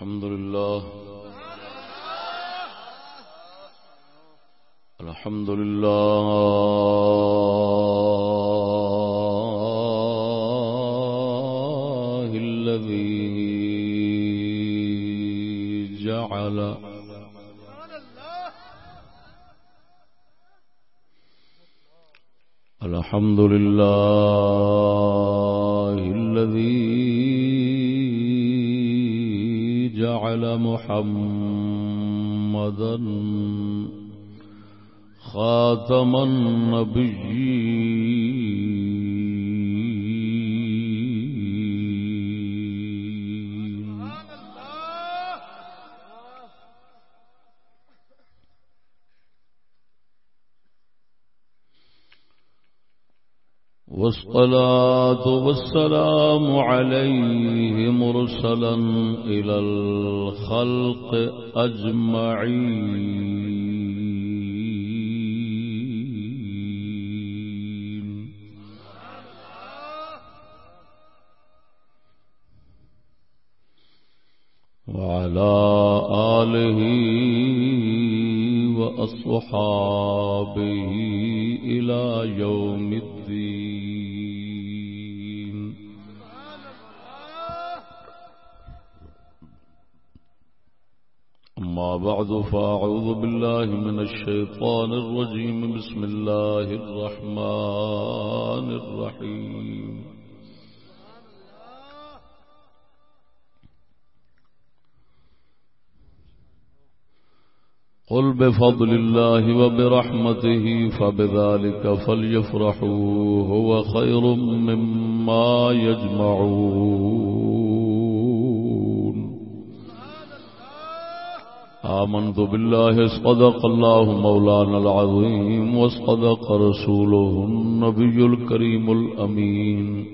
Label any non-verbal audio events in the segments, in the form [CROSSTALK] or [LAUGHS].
الحمد لله. الحمد لله الذي جعل الحمد لله محمدا خاتم النبيين. والصلاة والسلام عليه مرسلا إلى الخلق أجمعين. بالله من الشيطان الرجيم. بسم الله الرحمن الرحيم. قل بفضل الله وبرحمته فبذلك فليفرحوا هو خير مما يجمعون. آمنت بالله صدق الله مولانا العظيم وصدق رسوله النبي الكريم الأمين.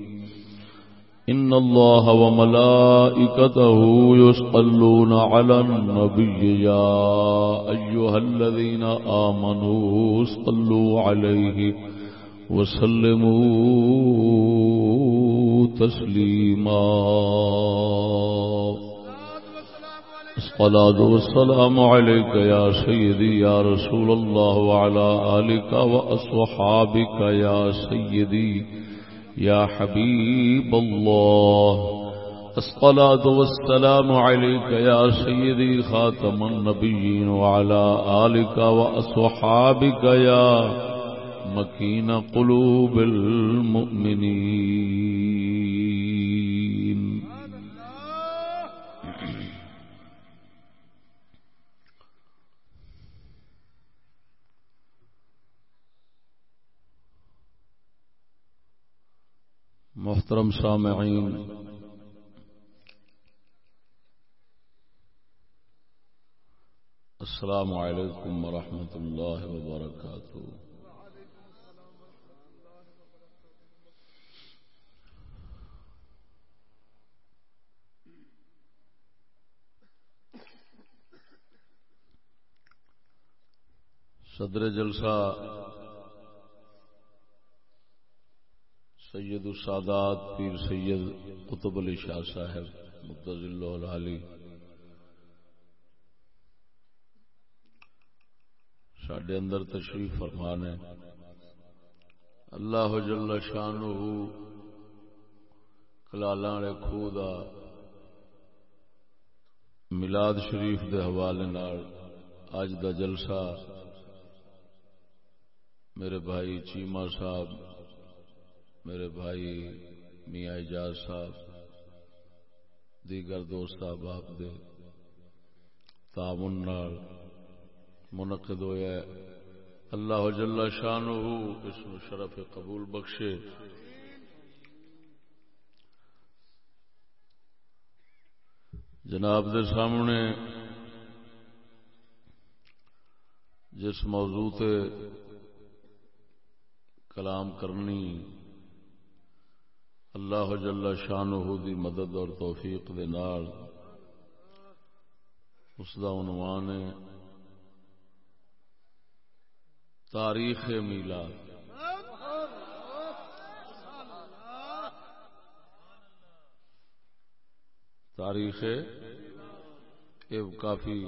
إن الله وملائكته يسألون على النبي. يا أيها الذين آمنوا صلوا عليه وسلموا تسليما. الصلاة والسلام عليك يا سيدي يا رسول الله وعلى آلك وأصحابك يا سيدي يا حبيب الله. الصلاة والسلام عليك يا سيدي خاتم النبيين وعلى آلك وأصحابك يا مكين قلوب المؤمنين. محترم سامعین۔ السلام علیکم ورحمۃ اللہ وبرکاتہ۔ صدر جلسہ سید السادات پیر سید قطب علی شاہ صاحب مقتض اللہ علی سڈے اندر تشریف فرمان ہے۔ اللہ جل شان کلالا والے خوہ دا ملاد شریف دے حوالے نال اج دا جلسہ میرے بھائی چیما صاحب میرے بھائی میاں اجاز صاحب، دیگر دوست احباب دے تعاون نال منعقد ہویا ہے۔ اللہ جل شان اس شرف قبول بخشے۔ جناب دے سامنے جس موضوع تے کلام کرنی اللہ جل شانہ دی مدد اور توفیق دے نال اس دا عنوان ہے تاریخ میلاد۔ تاریخ یہ کافی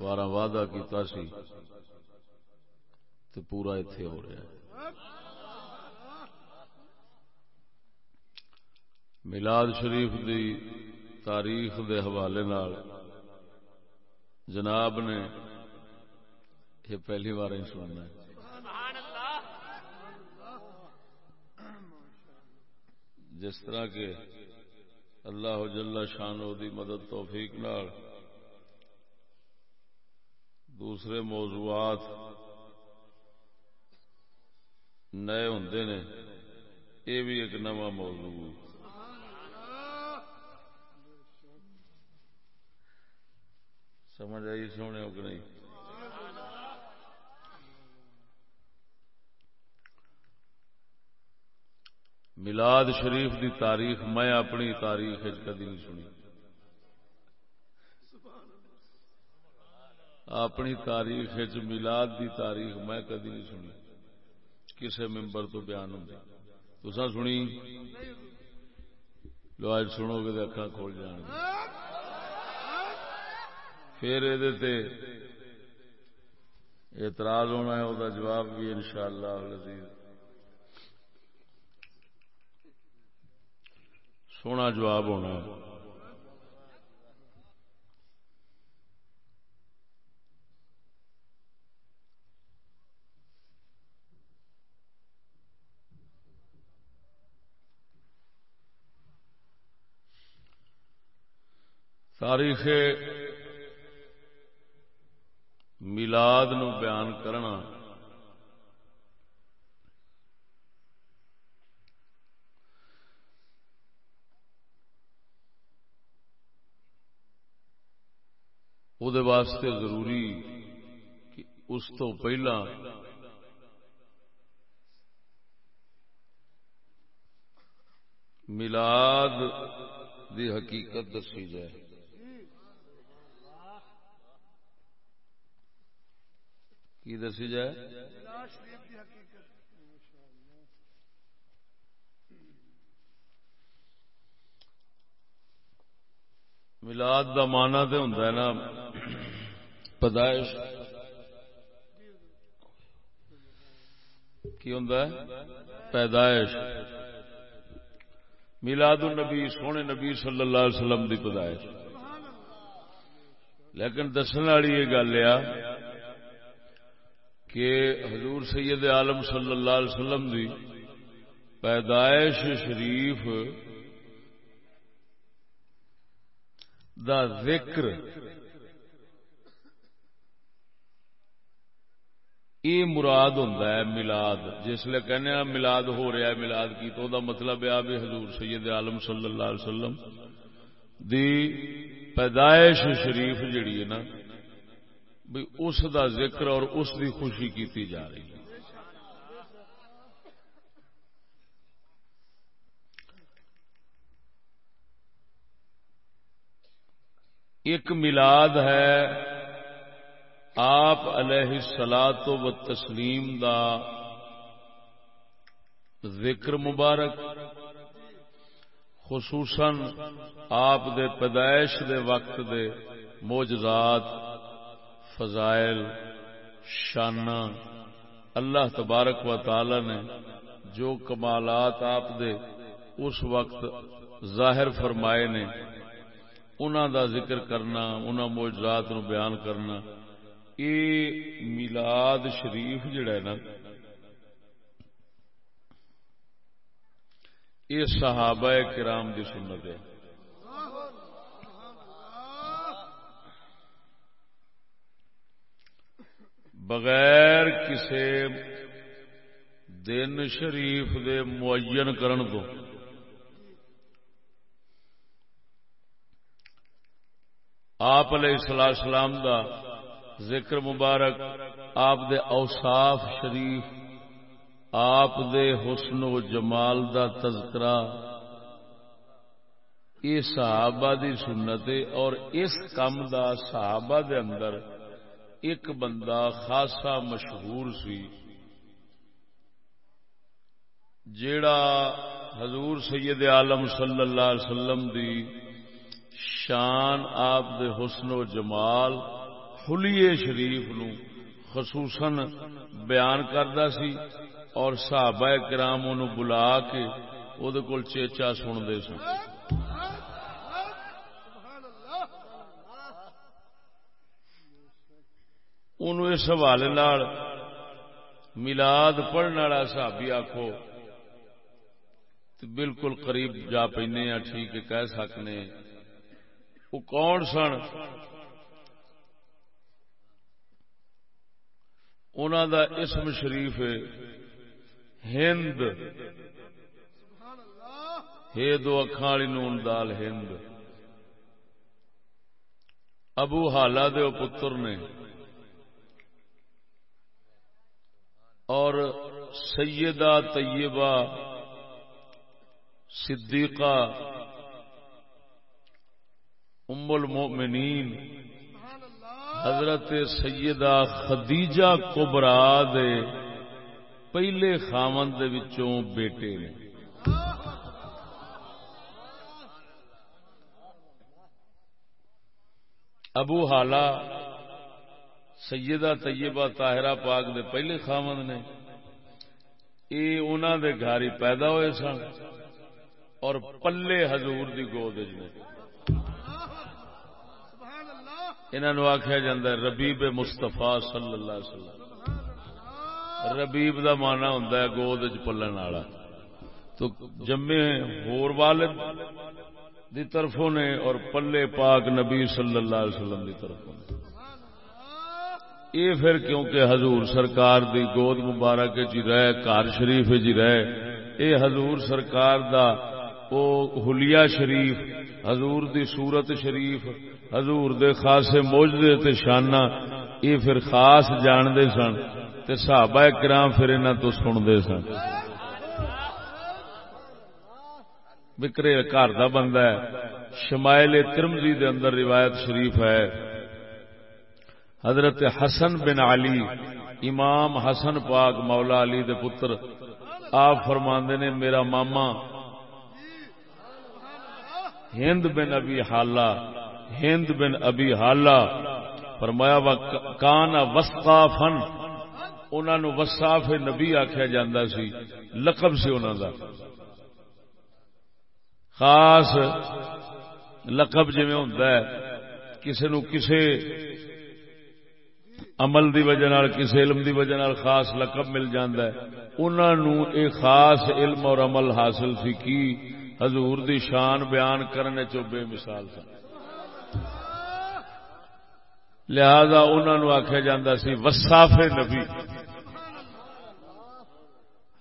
بارہ وعدہ کیتا سی تو پورا اتے ہو رہا ہے۔ ملاد شریف دی تاریخ دے حوالے نال جناب نے یہ پہلی بار ہی سننا ہے۔ جس طرح کے اللہ جل شان دی مدد توفیق نال دوسرے موضوعات نئے ہوں نے، یہ بھی ایک نواں موضوع۔ سمجھ آئی سونے ہو کہ نہیں؟ ملاد شریف دی تاریخ میں اپنی تاریخ کدی نہیں سنی۔ اپنی تاریخ ملاد دی تاریخ میں کدی نہیں سنی۔ کسی ممبر تو بیان ہوں تو سنی؟ لو آج سنو گے تو اکھا کھول جان گے۔ پھر یہ اعتراض ہونا ہے وہ جواب بھی ان شاء اللہ سونا جواب ہونا ہے۔ تاریخ ملاد نو بیان کرنا۔ واسطے ضروری کہ اس تو پہلا ملاد دی حقیقت دسی جائے۔ کی دسی جائے؟ ملاد دا مانا تو ہوں نا، پیدائش۔ کی ہوں پیدائش۔ ملاد النبی، سونے نبی صلی اللہ علیہ وسلم دی پیدائش۔ لیکن دسن والی یہ گل آ کہ حضور سید عالم صلی اللہ علیہ وسلم دی پیدائش شریف دا ذکر یہ مراد ہوں ملاد۔ جس لیے کہنے ملاد ہو رہا ہے، ملاد کی تو دا مطلب ہے بھی حضور سید عالم صلی اللہ علیہ وسلم دی پیدائش شریف جڑی ہے نا بھی اس دا ذکر اور اس دی خوشی کیتی جا رہی ہے۔ ایک ملاد ہے، آپ علیہ سلا تو و تسلیم دا ذکر مبارک، خصوصاً آپ دے پیدائش دے وقت دے موجزات فضائل، شانہ، اللہ تبارک و تعالی نے جو کمالات آپ دے اس وقت ظاہر فرمائے نے انہوں دا ذکر کرنا انہوں موجزات نو بیان کرنا یہ میلاد شریف جڑا ہے نا یہ صحابہ کرام دی سنت ہے۔ بغیر کسی دن شریف دے معین کرن دو آپ علیہ السلام دا ذکر مبارک، آپ دے اوصاف شریف، آپ دے حسن و جمال دا تذکرہ یہ صحابہ دی سنت اور اس کم دا صحابہ دے اندر ایک بندہ خاصا مشہور سی، جیڑا حضور سید عالم صلی اللہ علیہ وسلم دی شان آپ دے حسن و جمال حلیے شریف نو خصوصاً بیان کرتا سی اور صحابہ کرام انہوں بلا کے وہ کول چیچا سنتے سن۔ انہوں اس حوالے ملاد پڑھنے والا صحابی آخو بالکل قریب جا پہ ٹھیک کہہ سکنے وہ کون سن انہوں دا اسم شریف ہند ہے دو اکھاں نون دال ہند ابو حالا دے پتر نے اور سیدہ طیبہ صدیقہ ام المؤمنین حضرت سیدہ خدیجہ کبرا دے پہلے خامند وچوں بیٹے نے۔ ابو حالا سیدہ طیبہ طاہرہ پاک دے پہلے خامند نے۔ یہ انہوں دے گھاری پیدا ہوئے سن اور پلے حضور دی گود نے۔ انہوں آخیا جا ربیب مستفا صلی اللہ علیہ وسلم۔ ربیب دا مانا ہوں گود چ پلن والا۔ تو جمے ہور والد دی طرفوں نے اور پلے پاک نبی صلی اللہ علیہ وسلم دی طرفوں نے۔ یہ پھر کیونکہ حضور سرکار دی گود مبارک جی رہے کار شریف جی رہے، اے حضور سرکار دا او حلیہ شریف، حضور دی صورت شریف، حضور دے خاصے موجدے تے شانہ یہ پھر خاص جان دے سن تے صحابہ کرام پھر انہاں تو سن دے سن۔ بکرے، گھر دا بندہ ہے، شمائل ترمزی دے اندر روایت شریف ہے۔ حضرت حسن بن علی، امام حسن پاک مولا علی دے پتر، آپ فرماندے نے، میرا ماما ہند بن ابی حالہ ہند بن ابی حالہ فرمایا، و کان وسقافن انہوں نے وساف نبی آخیا جا سی، لقب سی انہوں دا۔ خاص لقب جی ہوں کسی نو کسی عمل دی وجہ نال کسی علم دی وجہ نال خاص لقب مل جاندہ ہے۔ انہوں نے خاص علم اور عمل حاصل تھی کی؟ حضور دی شان بیان کرنے چو بے مثال سن۔ لہذا انہوں نے آخیا جا سی وساف نبی۔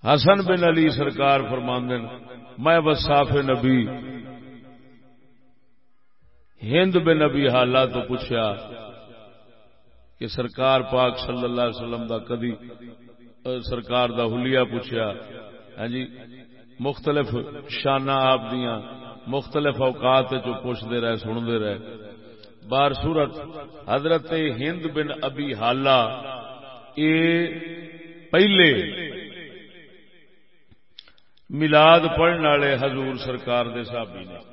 حسن بن علی سرکار فرماند میں وساف نبی۔ ہند بن نبی حالات تو پوچھا کہ سرکار پاک صلی اللہ علیہ وسلم دا کدی سرکار دا حلیہ پوچھا ہاں جی مختلف شانہ آپ دیا مختلف اوقات جو پوچھتے رہے سنتے رہے۔ بار صورت حضرت ہند بن ابی حالہ یہ پہلے ملاد پڑھنے والے حضور سرکار دے صحابی نے۔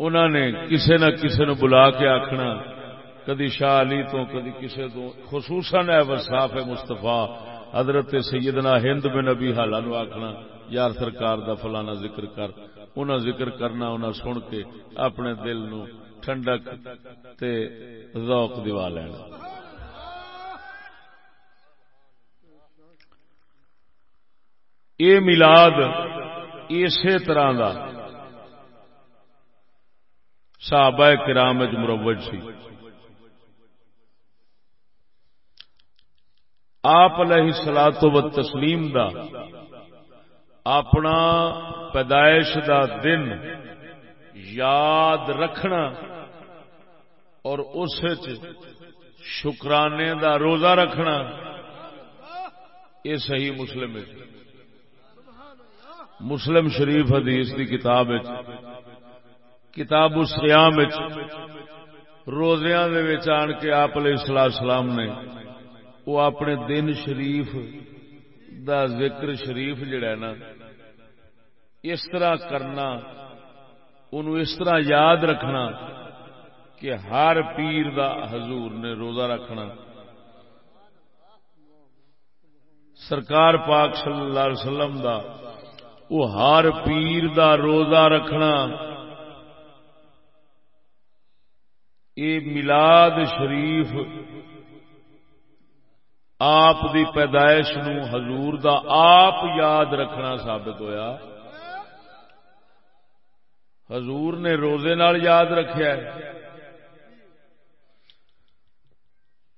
انہوں نے کسے نہ کسے نو بلا کے آخنا کدی شاہ علی تو، کدی کسے تو، خصوصاً ہے مستفا حضرت سیدنا ہند بن ابی حالا نو آخنا یار سرکار دا فلانا ذکر کر، انہاں ذکر کرنا، انہاں سن کے اپنے دل نو ٹھنڈک تے ذوق دیوا لینا اے ملاد اسی طرح دا صحابہ کرام مروج سی۔ آپ علیہ سلاد و تسلیم دا اپنا پیدائش دا دن یاد رکھنا اور اس شکرانے دا روزہ رکھنا، یہ صحیح مسلم ہے۔ مسلم شریف حدیث کی کتاب کتاب السیام روزیاں آن کے آپ علیہ السلام نے وہ اپنے دن شریف دا ذکر شریف جڑا ہے نا، اس طرح کرنا ان اس طرح یاد رکھنا کہ ہر پیر دا حضور نے روزہ رکھنا۔ سرکار پاک صلی اللہ علیہ وسلم دا، وہ ہر پیر دا روزہ رکھنا۔ یہ ملاد شریف، آپ دی پیدائش نو حضور دا آپ یاد رکھنا ثابت ہویا۔ حضور نے روزے نال یاد رکھیا ہے۔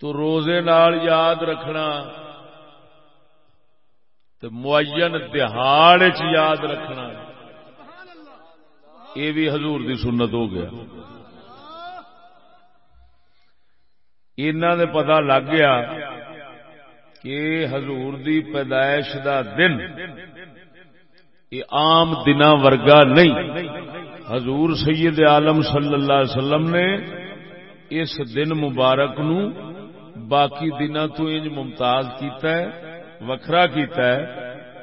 تو روزے نال یاد رکھنا تو معین دہاڑ یاد رکھنا۔ یہ بھی حضور دی سنت ہو گیا۔ نے پتا لگ گیا کہ حضور دی پیدائش دا دن یہ عام دن ورگا نہیں۔ حضور سید عالم صلی اللہ علیہ وسلم نے اس دن مبارک نو باقی دن تو انج ممتاز کیتا ہے، وکھرا کیتا ہے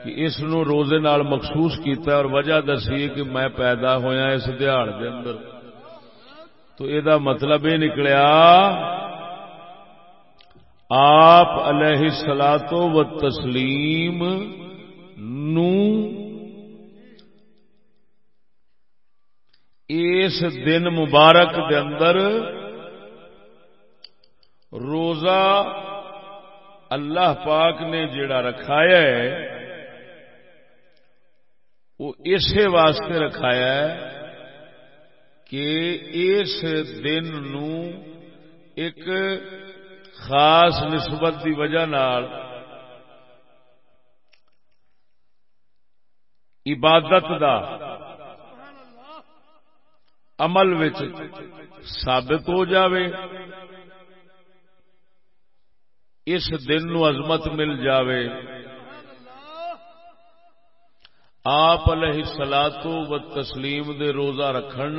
کہ اس نو روزے نال مخصوص کیتا ہے اور وجہ دسی کہ میں پیدا ہویا اس دیہڑ دے اندر۔ تو یہ مطلب یہ نکلیا آپ علیہ سلا تو و تسلیم نو اس دن مبارک دے اندر روزہ اللہ پاک نے جڑا رکھایا ہے، وہ اسی واسطے رکھایا ہے کہ اس دن نو ایک خاص نسبت کی وجہ نال عبادت دا عمل ثابت ہو جاوے، اس دن نو عظمت مل جاوے۔ آپ علیہ سلاتو و تسلیم دے روزہ رکھن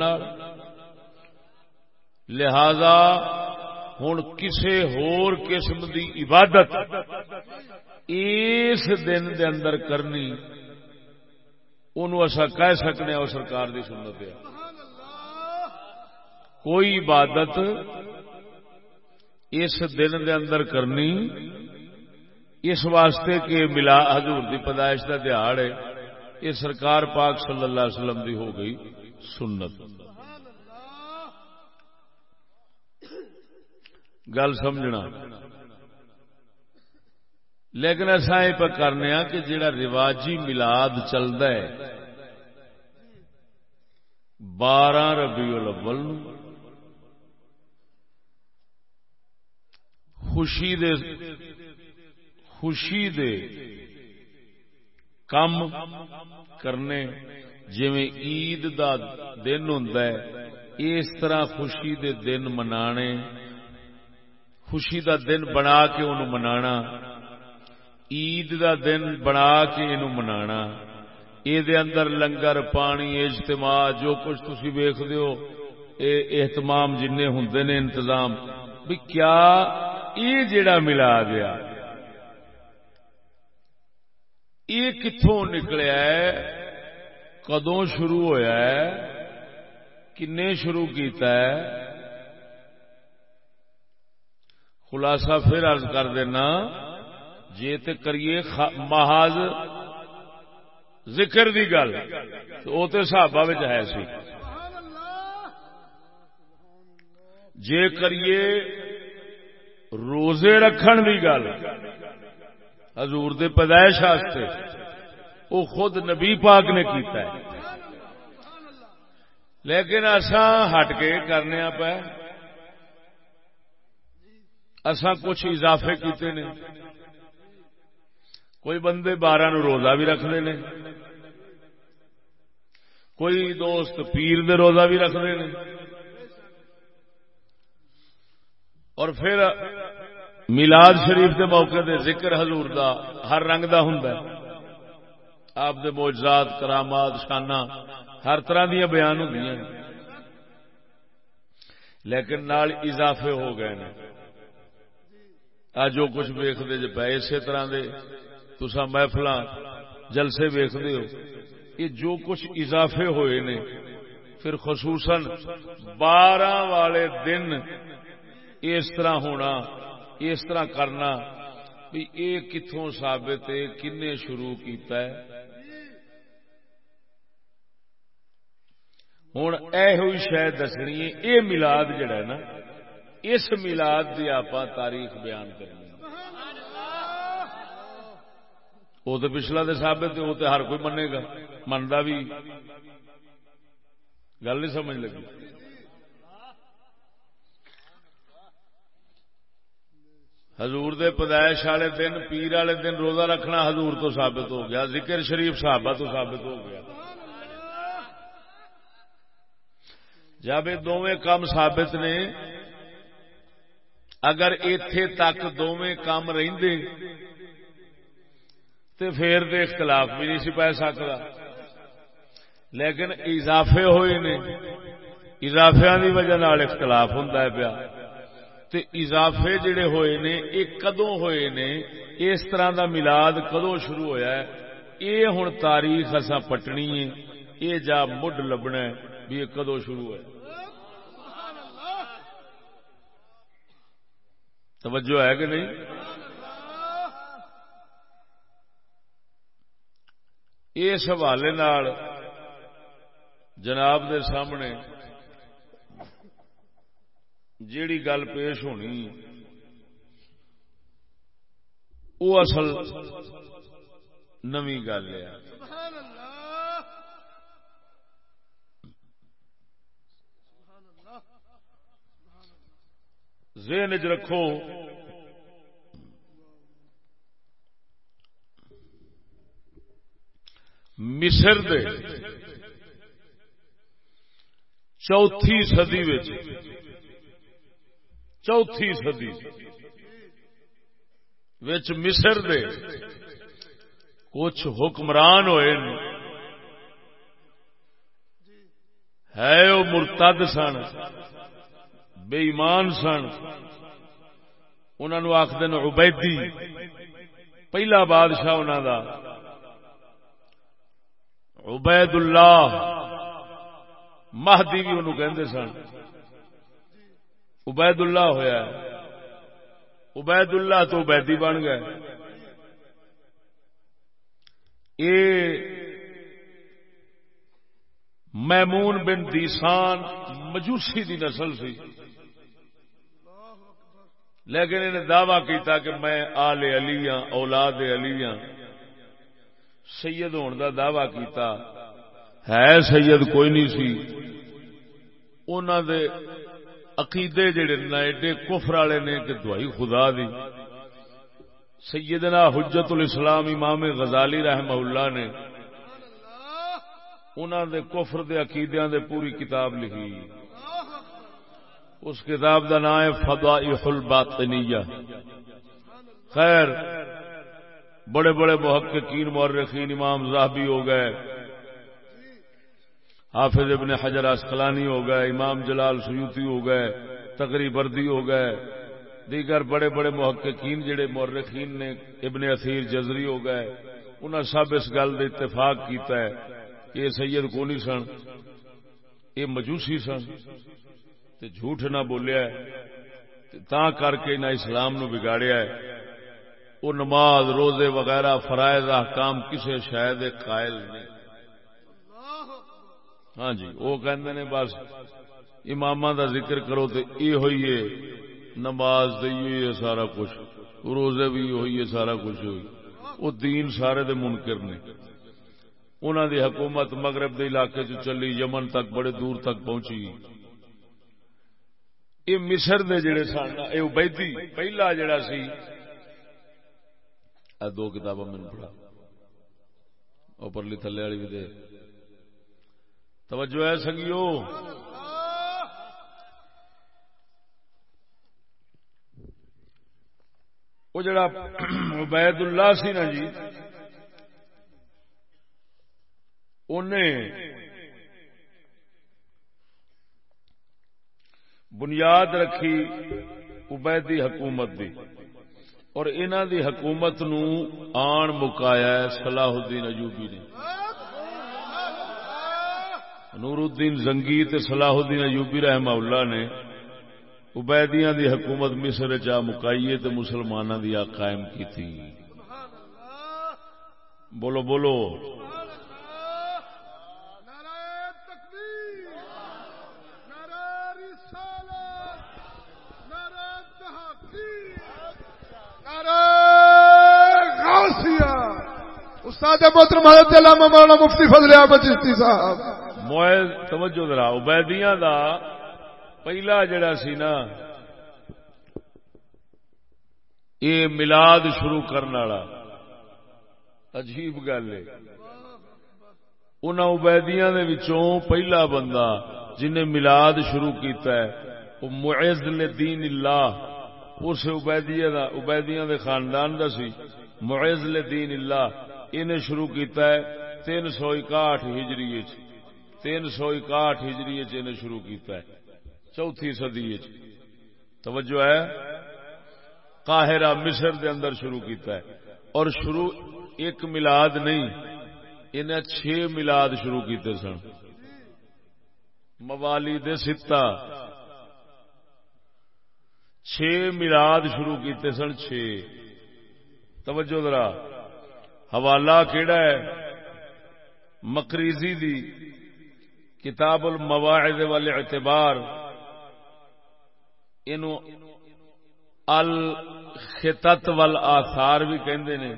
لہذا ہوں کسی ہور قسم دی عبادت اس دن دے اندر کرنی ان کہہ سکنے اور سرکار دی سنت ہے۔ کوئی عبادت اس دن دے اندر کرنی، اس واسطے کہ ملا حضور دی پیدائش کا دہاڑ ہے، یہ سرکار پاک صلی اللہ علیہ وسلم دی ہو گئی سنت۔ گل سمجھنا۔ لیکن ایسا یہ پہ کرنے ہاں کہ جڑا رواجی ملاد چلتا ہے، بارہ ربیع الاول خوشی دے خوشی دے کم کرنے جی عید دا دن ہوں اس طرح خوشی دے دن منانے۔ خوشی دا دن بنا کے ان منا عید دا دن بنا کے ان منا یہ اندر لنگر، پانی، اجتماع، جو کچھ تھی ویخ اہتمام جن ہوں نے انتظام۔ بھی کیا یہ جڑا ملا گیا یہ کتوں نکلیا ہے، کدوں شروع ہویا ہے کن شروع کیتا ہے خلاصہ پھر عرض کر دینا۔ جی تے کریے محاذ ذکر دی گل۔ تو وہ سابا ہے سی۔ جے کریے روزے رکھن دی گل۔ حضور دے پیدائش واسطے۔ وہ خود نبی پاک نے کیتا ہے۔ لیکن اسا ہٹ کے کرنے پہ اسا کچھ اضافے کیتے نے۔ کوئی بندے بارہ نو روزہ بھی رکھتے ہیں کوئی دوست پیر دے روزہ بھی رکھتے ہیں اور پھر میلاد شریف دے موقع دے ذکر حضور دا ہر رنگ دا ہوں آپ دے موجزات کرامات شانہ ہر طرح دیا بیان ہوں لیکن نال اضافے ہو گئے ہیں آج جو کچھ ویختے جی پہ اسی طرح دے۔ تسا محفل جلسے ویختے ہو۔ یہ جو کچھ اضافے ہوئے نے، پھر خصوصاً بارہ والے دن اس طرح ہونا، اس طرح کرنا، بھی یہ کتوں ثابت ہے کن شروع کیتا ہے۔ ہوں یہ شاید دسنی ہے، یہ ملاد جڑا ہے نا اس ملاد کی آپ تاریخ بیان کرنی وہ تو پچھلا تو سابت وہ تو ہر کوئی منے گا۔ منتا بھی۔ گل نہیں سمجھ لگی۔ حضور دے پیدائش والے دن، پیر والے دن روزہ رکھنا حضور تو ثابت ہو گیا۔ ذکر شریف صحابہ تو ثابت ہو گیا۔ جب یہ دونوں کام ثابت نے اگر اتے تک دونوں کام رہندے تے پھر تو اختلاف بھی نہیں سی پی سکتا لیکن اضافے ہوئے نے اضافے کی وجہ اختلاف ہوں پیا۔ تے اضافے جڑے ہوئے نے یہ کدو ہوئے نے، اس طرح دا ملاد کدو شروع ہویا ہے؟ یہ ہوں تاریخ اصا پٹنی ہے یہ جا مڈ لبنا ہے بھی یہ کدو شروع ہے توجہ ہے کہ نہیں؟ اس حوالے جناب دے سامنے جیڑی گل پیش ہونی وہ اصل نمی گل ہے۔ ذہن چ رکھو۔ مصر دے چوتھی صدی چوتھی سدی مصر دے کچھ حکمران ہوئے ہے وہ مرتد سن۔ بے ایمان سن انہوں آخد عبیدی۔ پہلا بادشاہ انہوں دا۔ عبید اللہ مہدی بھی انہوں کہندے سن۔ عبید اللہ ہویا عبید اللہ تو عبیدی بن گئے۔ یہ میمون بن دیسان مجوسی دی نسل سی۔ لیکن انہیں دعوی کیتا کہ میں آل علی ہاں اولاد علی ہاں۔ سید ہون دا دعوی کیتا۔ ہے سید کوئی نہیں سی۔ انہوں دے عقیدے جڑے نا ایڈے کفر والے نے کہ دوائی خدا دی۔ سیدنا حجت الاسلام امام غزالی رحمہ اللہ نے انہوں دے کفر دے عقیدیاں دے پوری کتاب لکھی۔ اس کتاب دا نام ہے فضائح الباطنیہ خیر، بڑے بڑے محققین مورخین امام زاہبی ہو گئے، حافظ ابن حجر اسقلانی ہو گئے، امام جلال سیوتی ہو گئے، تقری بردی ہو گئے، دیگر بڑے بڑے محققین جڑے مورخین نے، ابن اثیر جزری ہو گئے انہوں سب اس گل اتفاق کیتا ہے کہ یہ سید کو نہیں سن، یہ مجوسی سن۔ تے جھوٹ نہ بولیا تا کر کے نہ اسلام نو بگاڑیا ہے۔ وہ نماز، روزے وغیرہ، فرائض، احکام کسے شاید قائل نہیں۔ ہاں جی وہ نے بس امام دا ذکر کرو تو یہ ہوئی ہے۔ نماز ہوئی ہے سارا کچھ۔ روزے بھی ہوئی ہے سارا کچھ۔ ہوئی وہ دین سارے دے منکر نے۔ انہوں دی حکومت مغرب دے علاقے چ چلی، یمن تک، بڑے دور تک پہنچی۔ یہ مصر دے جڑے سن یہ ابیدی پہلا جڑا سی۔ دو کتاباں میں پڑھا۔ اوپرلی تھلے والی بھی دے۔ توجہ ہے سنگیو۔ وہ جڑا عبید اللہ سی نا جی انہیں بنیاد رکھی عبیدی حکومت دی۔ اور انہ دی حکومت نو آن مکایا صلاح الدین اجوبی نے۔ نور الدین زنگی تے صلاح الدین ایوبی رحمہ اللہ نے عبیدیاں دی حکومت مصر چا مکائیے تے مسلماناں دی قائم کی تھی بولو بولو۔ استاد محترم حضرت علامہ مولانا مفتی فضل احمد چشتی صاحب۔ موئز توجہ ذرا، عبیدیاں دا پہلا جڑا سی نا یہ ملاد شروع کرنے والا، عجیب گل ہے۔ ان عبیدیاں دے وچوں پہلا بندہ جنہیں ملاد شروع کیتا ہے، وہ معز لدین اللہ۔ اس عبیدیہ دا، عبیدیاں دے خاندان دا سی، معز لدین اللہ۔ انہیں شروع کیتا ہے تین سو اکاٹھ ہجری تین سو اکاٹھ ہجری چ شروع کیتا ہے چوتھی صدی توجہ ہے قاہرہ مصر دے اندر شروع کیتا ہے اور شروع ایک ملاد نہیں انہیں چھ ملاد شروع کیتے سن موالی دے ستا چھ ملاد شروع کیتے سن چھ توجہ ذرا حوالہ کیڑا ہے؟ مکریزی دی کتاب المواعظ والاعتبار۔ اینو الخطت والآثار بھی کہندے نے۔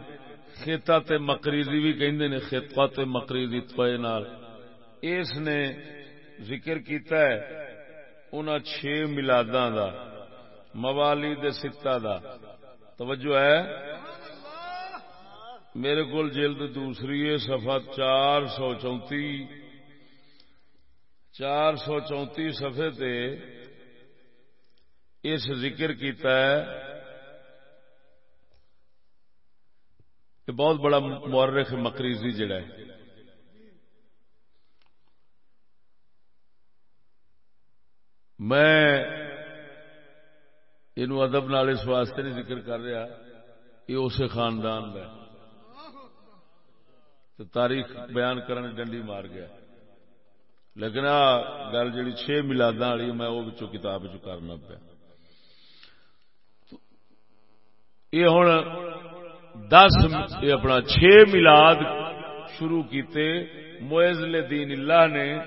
خطت مقریزی بھی کہندے نے خطت مقریزی توئے نال۔ اس نے ذکر کیتا ہے انہاں چھ ملاداں دا موالید ستہ دا۔ توجہ ہے؟ میرے کو جلد دوسری ہے، صفحہ چار سو چونتی چار سو چونتی سفے تے اس ذکر کیتا ہے۔ کہ بہت بڑا مورخ مکریزی جڑا ہے۔ میں یہ ادب نال اس واسطے نہیں ذکر کر رہا، یہ اسے خاندان کا تاریخ بیان کرنے ڈنڈی مار گیا۔ لیکن آ گل جی چھ ملاد والی میں وہ کتاب چ کرنا پیا۔ یہ ہوں دس یہ اپنا چھ ملاد شروع کیتے معز دین اللہ نے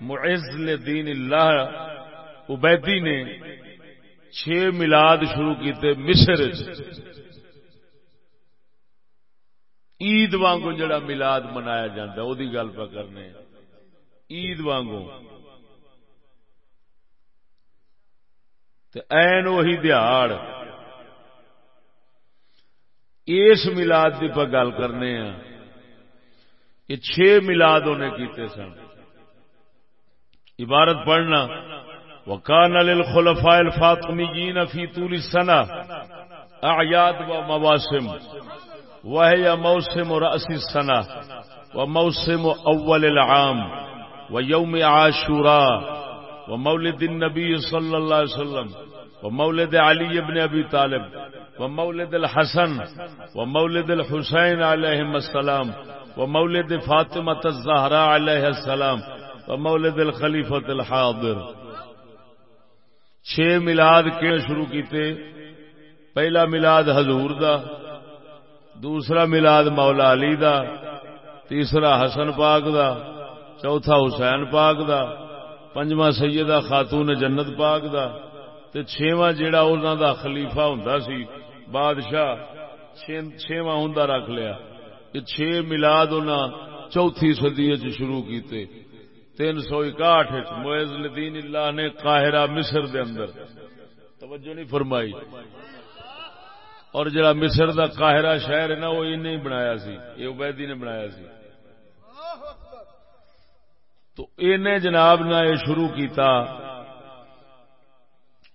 معز دین اللہ عبیدی نے چھ ملاد شروع کیتے مصر عید وانگو جڑا ملاد منایا جاتا وہ گل پہ کرنے۔ عید وانگو۔ این وہی دیہڑ اس ملاد کی پہ گل کرنے ہیں یہ چھ ملاد انہیں کیتے سن۔ عبارت پڑھنا۔ وکان للخلفاء الفاطمیین فی طول السنہ۔ اعیاد و مواسم۔ وهي موسم رأس السنہ وموسم اول العام ويوم عاشوراء ومولد النبي صلى الله عليه وسلم ومولد علي بن أبي طالب ومولد الحسن ومولد الحسين عليهم السلام ومولد فاطمة الزهراء عليه السلام ومولد الخليفة الحاضر چھ ملاد کے شروع کیتے؟ پہلا ملاد حضور دا دوسرا ملاد مولا علی دا، تیسرا حسن پاک دا، چوتھا حسین پاک دا، پنجواں سیدہ خاتون جنت پاک دا، تے چھواں جیڑا انہاں دا خلیفہ ہوندا سی، بادشاہ چھواں ہوندا رکھ لیا۔ یہ چھ ملاد انہاں چوتھی صدی وچ شروع کیتے۔ تین سو معز الدین اللہ نے قاہرہ مصر دے اندر۔ توجہ نہیں فرمائی۔ اور جڑا مصر دا قاہرہ شہر ہے نا، وہ انہیں بنایا سی، یہ عبیدی نے بنایا سی۔ تو انہیں جناب نے یہ شروع کیتا،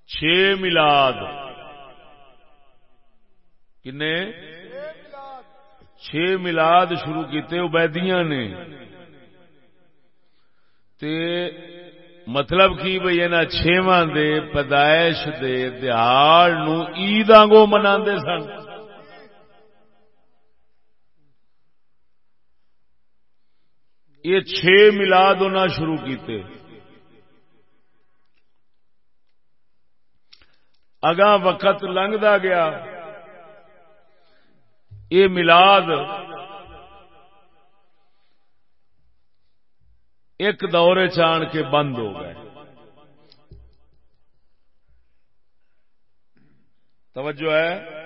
چھ ملاد کنے؟ چھ ملاد شروع کیتے، عبیدیاں نے۔ تے مطلب کی بھئی اینا چھواں دے، پیدائش دے دہاڑ نو عید آنگو منا سن۔ یہ چھ ملاد ہونا شروع کیتے۔ اگاں وقت لنگتا گیا۔ یہ ملاد ایک دورے چان کے بند ہو گئے۔ توجہ ہے۔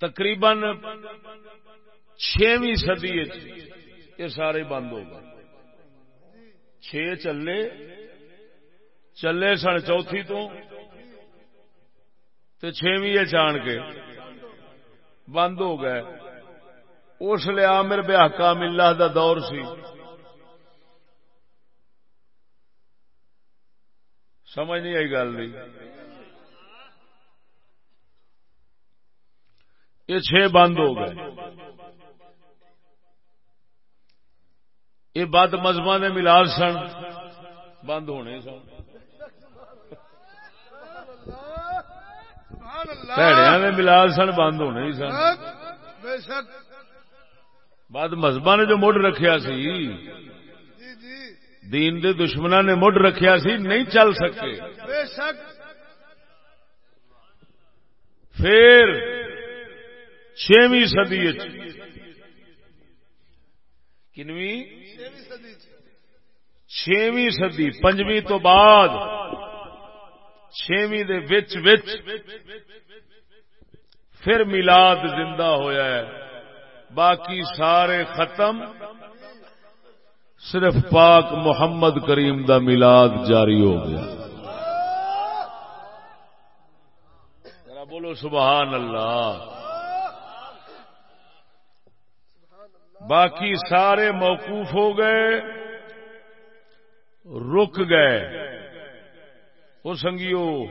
تقریباً چھویں سدی یہ سارے بند ہو گئے۔ چھ چلے چلے سن چوتھی تو۔ چھویں چان کے بند ہو گئے۔ اس لیے عامر بحقا ملا دا دور سی۔ سمجھ نہیں آئی گل نہیں یہ چھ بند ہو گئے۔ یہ بد مذہب نے ملاد سن، بند ہونے سن۔ پیڑیا نے ملاد سن بند ہونے سن بعد مذہب نے جو مڈ رکھیا سی دین دے دشمنا نے مڈ رکھیا سی نہیں چل سکے پھر چھویں سدی کنویں چھویں سدی پنجویں تو بعد چھویں دے وچ وچ پھر ملاد زندہ ہویا ہے۔ باقی سارے ختم۔ صرف پاک محمد کریم دا میلاد جاری ہو گیا۔ بولو سبحان اللہ۔ باقی سارے موقوف ہو گئے۔ رک گئے۔ وہ سنگیو۔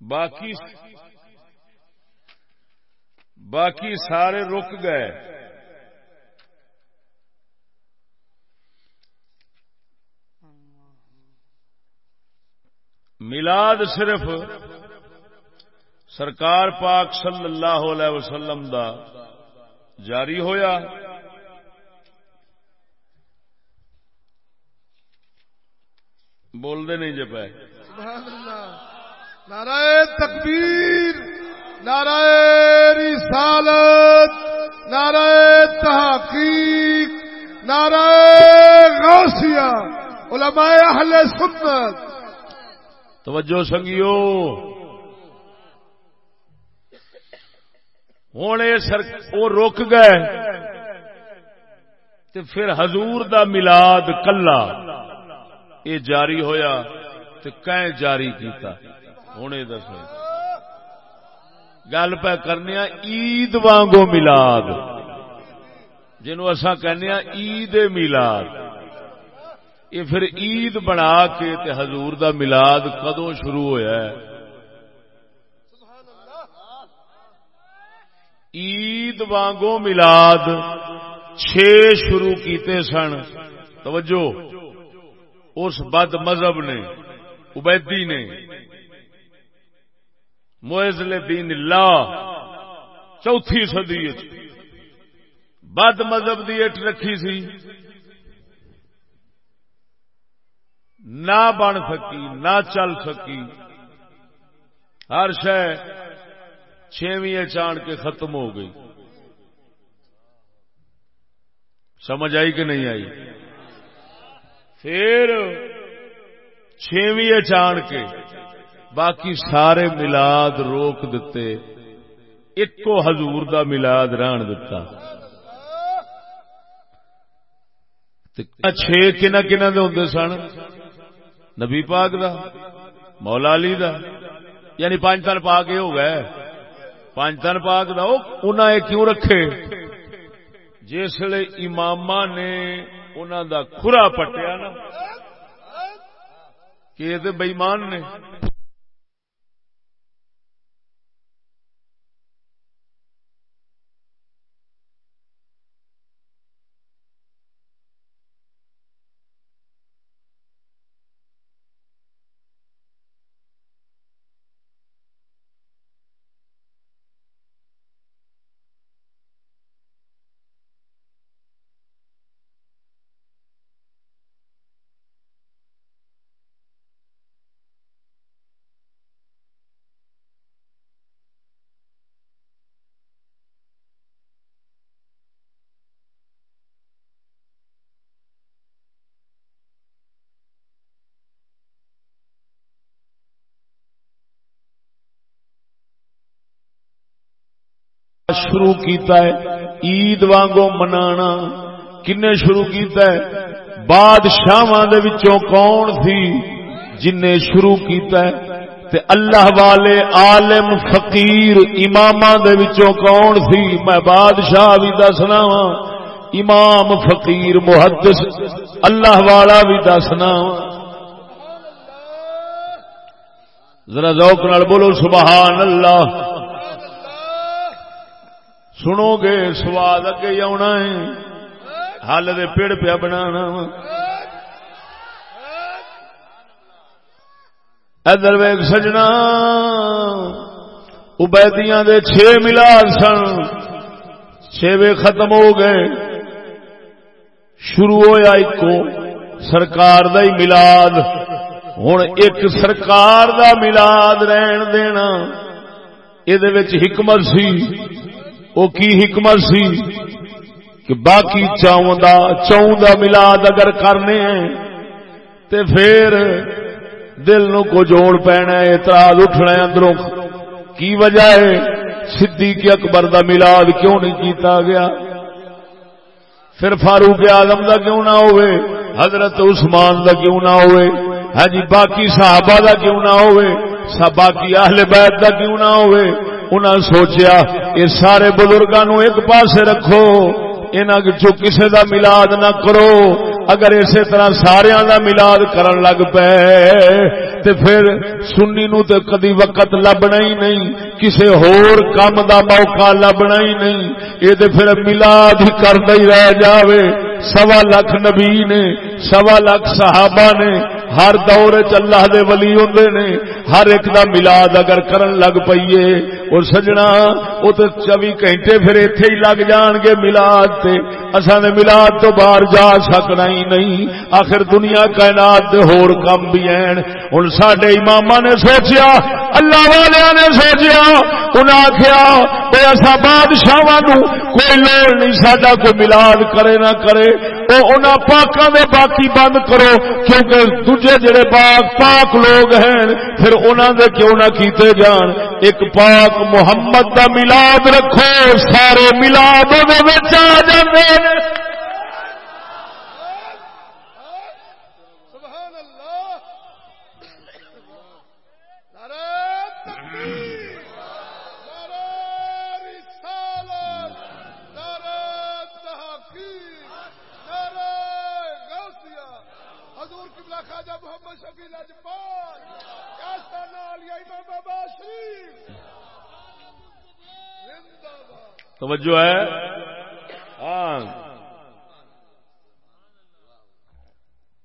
باقی باقی سارے رک گئے۔ ملاد صرف سرکار پاک صلی اللہ علیہ وسلم دا جاری ہویا۔ بول دے نہیں جب نعرہ تکبیر نعرہ رسالت نعرہ تحقیق نعرہ غوثیہ علماء اہل سنت۔ توجہ سنگیو۔ ہوں وہ رک گئے تو پھر حضور دا ملاد کلا۔ یہ جاری ہویا تو کہیں جاری کیتا۔ ہوں یہ دس گل پہ کرنے عید وانگو ملاد جنو اصا کہنے عید ملاد یہ پھر عید بنا کے تے حضور دا ملاد کدو شروع ہویا ہے؟ عید وانگو ملاد چھ شروع کیتے سن۔ توجہ۔ اس بد مذہب نے، عبیدی نے موزل دین اللہ، چوتھی سدی بد مذہب دی اٹ رکھی سی۔ نہ بن سکی، نہ چل سکی۔ ہر شہ چھویں چان کے ختم ہو گئی۔ سمجھ آئی کہ نہیں آئی؟ پھر چھویں چان کے باقی سارے ملاد روک دیتے، ایکو حضور دا ملاد رہن دتا چھ کن کن ہوں سن؟ نبی پاک دا، مولا علی دا یعنی پانچ تن پا کے ہو گئے۔ پانچ تن پاک دا انہیں کیوں رکھے؟ جسے امام نے انہوں دا کھرا پٹیا نا۔ کہ بئیمان نے۔ شروع کیتا ہے، عید وانگو منانا۔ کنے شروع کیتا ہے؟ بادشاہ کون تھی جن شروع کیتا ہے؟ تے اللہ والے عالم، فقیر امام کون سی میں بادشاہ بھی دسنا وا امام، فقیر، محدث، اللہ والا بھی دسنا وا ذرا ذوق نال بولو، سبحان اللہ۔ سنو گے سواد اگے آنا ہے ہل دے پیڑ پیا بنا ادھر ویگ سجنا ابیدیاں دے چھ ملاد سن چھویں ختم ہو گئے شروع ہوا ایک سرکار دا ہی ملاد ہوں ایک سرکار دا ملاد رہن دینا یہ حکمت سی وہ کی حکمت سی کہ باقی چاؤں دا چاؤں دا ملاد اگر کرنے ہیں، تے پھر دل نو کو جوڑ پینا ہے، اعتراض اٹھنا ہے اندروں۔ کی وجہ ہے؟ صدیق اکبر دا ملاد کیوں نہیں کیتا گیا؟ پھر فاروق آدم دا کیوں نہ ہوئے؟ حضرت عثمان دا کیوں نہ ہوئے؟ ہاں جی باقی صحابہ دا کیوں نہ ہوئے؟ باقی اہل بیت دا کیوں نہ ہوئے؟ انہاں سوچیا یہ سارے بزرگوں ایک پاس رکھو انہوں جو کسی دا ملاد نہ کرو۔ اگر اسی طرح سارا دا ملاد کرن لگ پے، تے پھر سنی نو تے کدی وقت لبنا ہی نہیں، کسے ہور کام دا موقع لبنا ہی نہیں۔ یہ تے پھر ملاد ہی کردا ہی رہ جاوے۔ سوا لاکھ نبی نے، سوا لاکھ صحابہ نے ہر دور چ اللہ دے ولی ہوندے نے، ہر ایک دا ملاد اگر کرن لگ پئیے، اور سجنا، او تے 24 گھنٹے پھر ایتھے ہی لگ جان گے ملاد تے۔ اساں نے ملاد تو باہر جا سکنا ہی نہیں، آخر دنیا کائنات دے ہور کم بھی ہیں۔ ہن ساڈے اماماں نے سوچیا، اللہ والیاں نے سوچیا، انہاں آکھیا اے اساں بادشاہاں نو کوئی لوڑ نہیں، ساڈا کوئی ملاد کرے نہ کرے۔ او انہاں پاکاں دے باقی بند کرو، کیونکہ دوجے جڑے پاک پاک لوگ ہیں، پھر انہوں دے کیوں نہ کیتے جان؟ ایک پاک محمد دا ملاد رکھو، سارے ملاد آ جاندے۔ توجہ ہے؟ ہاں۔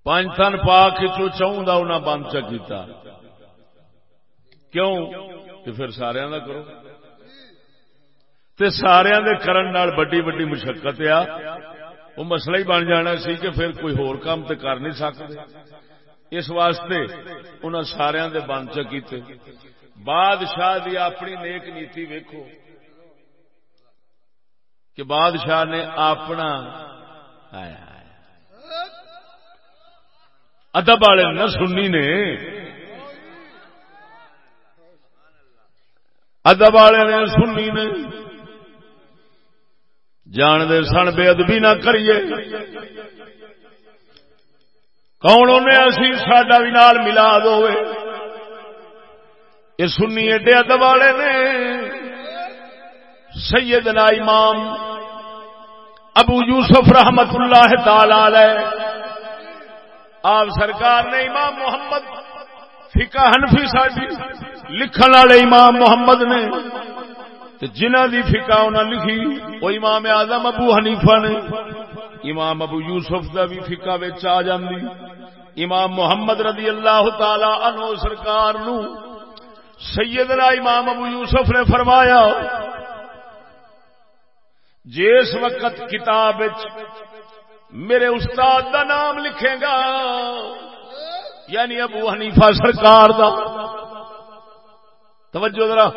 پانچ تن پا کے چو چاہوں انہیں بند چا کیوں؟ کہ پھر سارا کا کرو۔ تے سارا دے کرن نال بڑی بڑی مشقت آ۔ وہ مسئلہ ہی بن جانا سی کہ پھر کوئی ہور کام تے کر نہیں سکتے۔ اس واسطے انہوں سارا دے بند چکیتے بادشاہ دی اپنی نیک نیتی ویکھو۔ کہ بادشاہ نے اپنا ادب والے نہ سننی نے۔ ادب والے نے سننی نے۔ جان دے سن بے ادبی نہ کریے۔ کون انہیں اسی ساڈا بھی نال ملا دو یہ سنی ایڈے ادب والے نے۔ سیدنا امام ابو یوسف رحمت اللہ تعالی آپ سرکار نے امام محمد فکا حنفی ساڈی لکھن والے امام محمد نے جنہ دی فکا انہیں لکھی، وہ امام آزم ابو حنیفہ نے۔ امام ابو یوسف دا بھی فکا آ جاندی۔ امام محمد رضی اللہ تعالی عنہ سرکار نو سیدنا امام ابو یوسف نے فرمایا جس وقت کتاب میرے استاد دا نام لکھے گا یعنی ابو حنیفہ سرکار دا۔ توجہ ذرا۔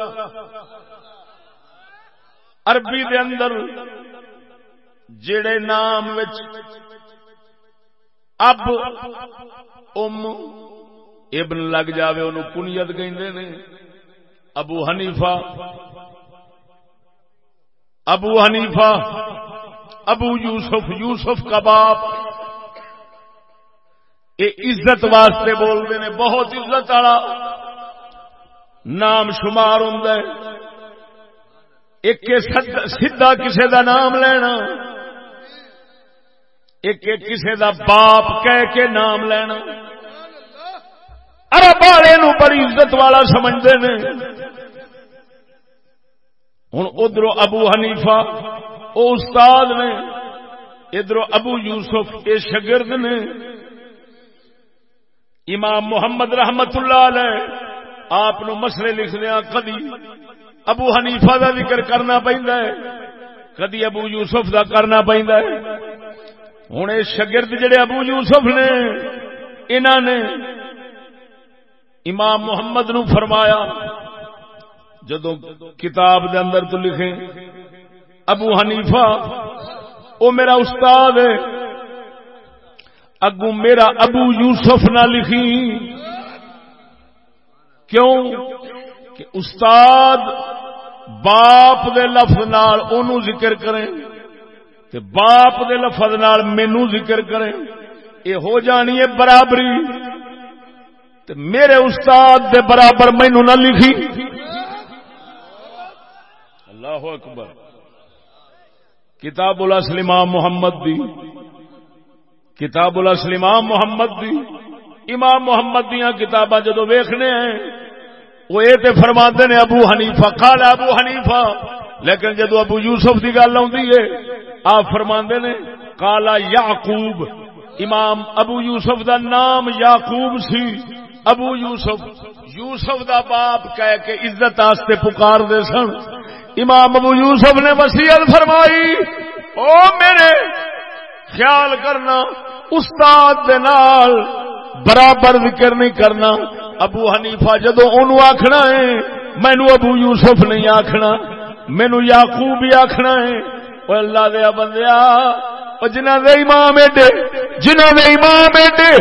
عربی دے اندر جڑے نام وچ اب، ام، ابن لگ جاوے، انہوں کنیت کہندے نے۔ ابو حنیفہ ابو حنیفہ، ابو یوسف یوسف کا باپ۔ یہ عزت واسطے بولتے ہیں، بہت عزت والا۔ نام شمار ہوں ایک سیدا کسی دا نام لینا۔ ایک کسی دا باپ کہہ کے نام لینا۔ ارب والے بڑی عزت والا سمجھتے ہیں۔ ہوں ادھر ابو حنیفا وہ استاد نے، ادھر ابو یوسف یہ شگرد نے۔ امام محمد رحمت اللہ علیہ، آپ مسئلے لکھنے کدی ابو حنیفا کا ذکر کرنا پہنتا ہے، کدی ابو یوسف کا کرنا پہنتا ہے۔ ہوں یہ شگرد جڑے ابو یوسف نے انہوں نے امام محمد نو فرمایا جدو کتاب دے اندر تو لکھے ابو حنیفہ، او میرا استاد ہے اگو میرا ابو یوسف نہ لکھی۔ کیوں؟ کہ استاد باپ دے لفظ نال اونوں ذکر کریں، تے باپ دے لفظ نال مینوں ذکر کریں۔ اے ہو جانی ہے برابری، تے میرے استاد دے برابر مینوں نہ لکھی۔ اللہ اکبر۔ کتاب الاسلام محمد دی۔ کتاب الاسلام محمد دی۔ امام محمد دیا کتاباں جدو ویخنے ہیں، وہ یہ تے فرماتے نے، ابو حنیفہ۔ قال ابو حنیفہ۔ لیکن جدو ابو یوسف کی گل آتی ہے، آپ فرما نے کالا یعقوب۔ امام ابو یوسف دا نام یعقوب سی۔ ابو یوسف یوسف دا باپ کہہ کے عزت آستے پکار دے سن۔ امام ابو یوسف نے وسیعت فرمائی، او میرے خیال کرنا، استاد دے نال برابر ذکر نہیں کرنا۔ ابو حنیفہ جدو اونوں آکھنا ہے مینو ابو یوسف نہیں آکھنا مینو یعقوب ہی آکھنا ہے۔ او اللہ دے بندیا جنہ دے امام ایڈے، جنہ دے امام ایڈے۔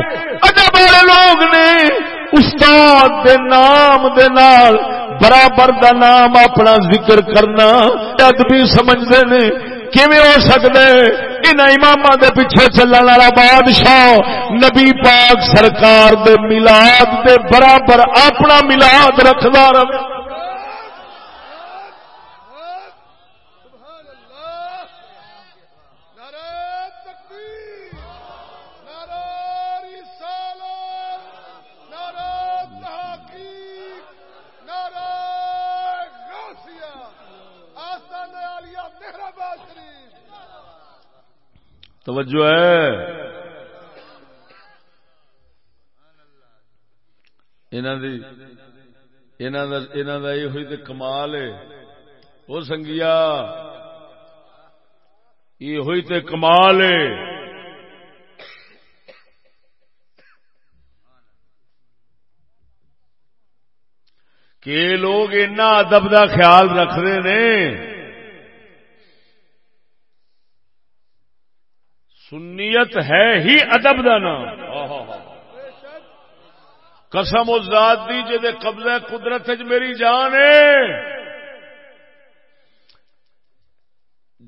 ادب والے لوگ نے استاد دے نام دے نال برابر دا نام اپنا ذکر کرنا، ادبی سمجھتے ہیں، کیویں ہو سکتا ہے؟ امام دے پیچھے چلنے والا بادشاہ، نبی پاک سرکار دے ملاد دے برابر اپنا ملاد رکھدا رہے۔ توجہ ہے۔ یہ ہوئی تو کمال ہے۔ وہ سنگیا یہ ہوئی تو کمال ہے۔ کہ لوگ اینا ادب کا خیال رکھتے ہیں سنیت ہے ہی ادب کا نام۔ قسم ذات دی جی قبضہ قدرت میری جان ہے۔